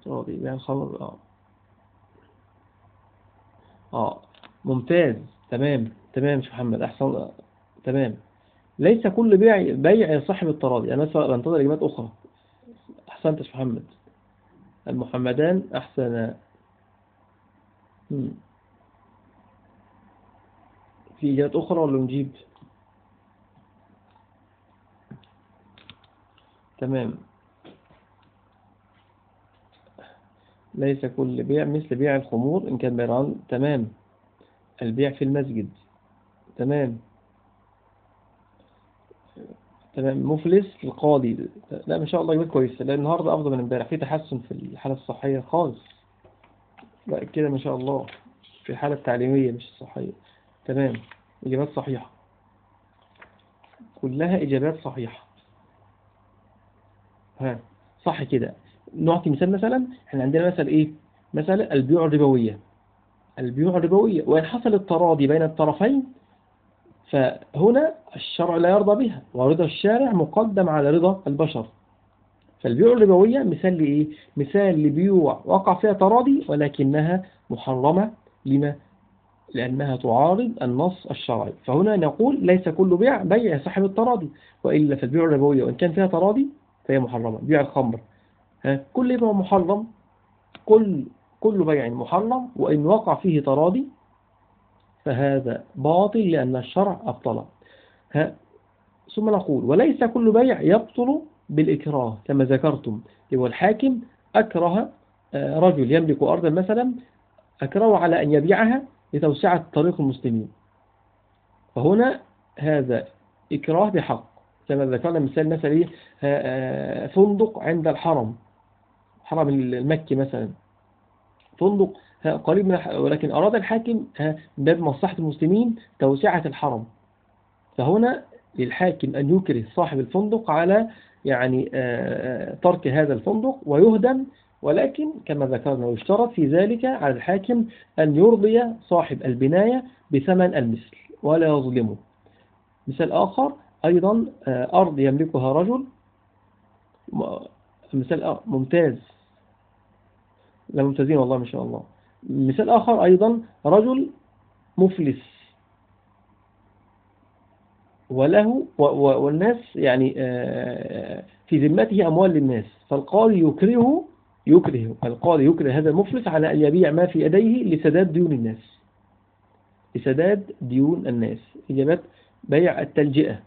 تراضي بيع الخمر آه. آه ممتاز. تمام تمام يا محمد أحسن آه. تمام. ليس كل بيع بيع يصح بالتراضي أنا بنتظر إجابات أخرى. أحسنت يا محمد. المحمدان أحسن. في إجابات أخرى ولا نجيب؟ تمام. ليس كل بيع مثل بيع الخمور إن كان بيران تمام. البيع في المسجد تمام. تمام؟ مفلس القاضي لا ما شاء الله يبقى كويس. لأن النهاردة أفضل من امبارح. في تحسن في الحالة الصحية خالص. لا كده ما شاء الله في الحالة التعليمية مش الصحية تمام؟ إجابات صحيحة. كلها إجابات صحيحة. ها صح كده. نعطي مثال مثلا. إحنا عندنا مثلا إيه؟ مثلا البيوع الربوية. البيوع الربوية. وإن حصل التراضي بين الطرفين فهنا الشرع لا يرضى بها ورضا الشارع مقدم على رضا البشر فالبيوع الربوية مثال لإيه؟ مثال لبيوع وقع فيها تراضي ولكنها محرمة لما؟ لأنها تعارض النص الشرعي فهنا نقول ليس كل بيع بيع صاحب التراضي وإلا فالبيوع الربوية وإن كان فيها تراضي فهي محرمة بيع الخمر ها كل بيع محرم كل كل بيع محرم وإن وقع فيه تراضي فهذا باطل لأن الشرع أبطله ثم نقول وليس كل بيع يبطل بالإكراه كما ذكرتم. هو الحاكم أكره آه، رجل يملك أرضا مثلا أكره على أن يبيعها لتوسعة طريق المسلمين. فهنا هذا إكراه بحق كما ذكرنا مثال مثلا إيه آه، فندق عند الحرم حرم المكي مثلا. فندق قريب من ولكن أراد الحاكم باب مصلحة المسلمين توسعة الحرم. فهنا للحاكم أن يكره صاحب الفندق على يعني آه، آه، ترك هذا الفندق ويهدم ولكن كما ذكرنا ويشترط في ذلك على الحاكم أن يرضي صاحب البناية بثمن المثل ولا يظلمه. مثال آخر أيضا آه، أرض يملكها رجل مثال ممتاز. لا ممتازين والله ما شاء الله. مثال آخر أيضا رجل مفلس. وله والناس يعني آه، في ذمته أموال للناس. فالقاضي يكره يكره القاضي يكره هذا المفلس على أن يبيع ما في يديه لسداد ديون الناس. لسداد ديون الناس. إجابات بيع التلجئة.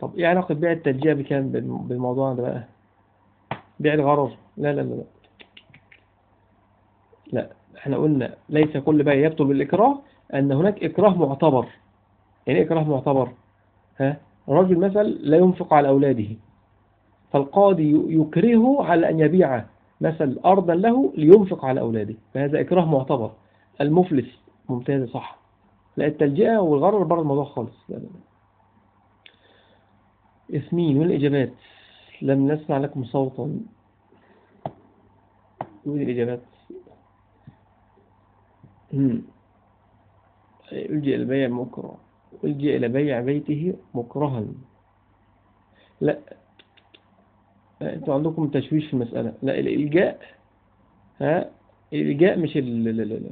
طب إيه علاقة بيع التلجئة بكام؟ بالموضوع ده بقى. بيع الغرر. لا لا لا. لا إحنا قلنا ليس كل بيع يبطل بالإكراه أن هناك إكراه معتبر. يعني إيه إكراه معتبر؟ ها؟ رجل مثلا لا ينفق على أولاده. فالقاضي يكرهه على أن يبيع مثل أرضا له لينفق على أولاده. فهذا إكراه معتبر. المفلس ممتاز صح. لا التلجئة والغرر بره الموضوع خالص. اثنين من الإجابات؟ لم نسمع لكم صوتا. من الإجابات؟ الجئ إلى بيع مكره. الجئ إلى بيع بيته مكرها. لا. أنتوا عندكم تشويش في المسألة. لا الإلجاء ها الإلجاء مش ال... لا لا لا.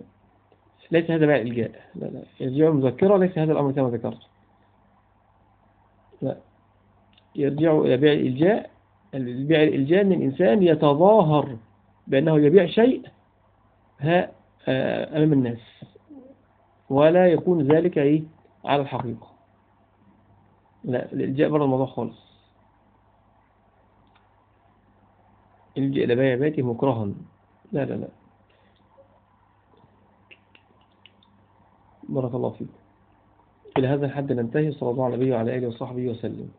ليس هذا بيع الإلجاء لا لا. الإلجاء المذكرة ليس هذا الأمر كما ذكرت. لا. يرجع إلى بيع الإلجاء بيع الإلجاء أن الإنسان يتظاهر بأنه يبيع شيء ها أمام الناس. ولا يكون ذلك إيه؟ على الحقيقة. لا الإلجاء بره الموضوع خالص. الجئ إلى بيع بيتي مكرها. لا لا لا. بارك الله فيك. إلى هذا الحد ننتهي. صلى الله عليه وعلى آله وصحبه وسلم.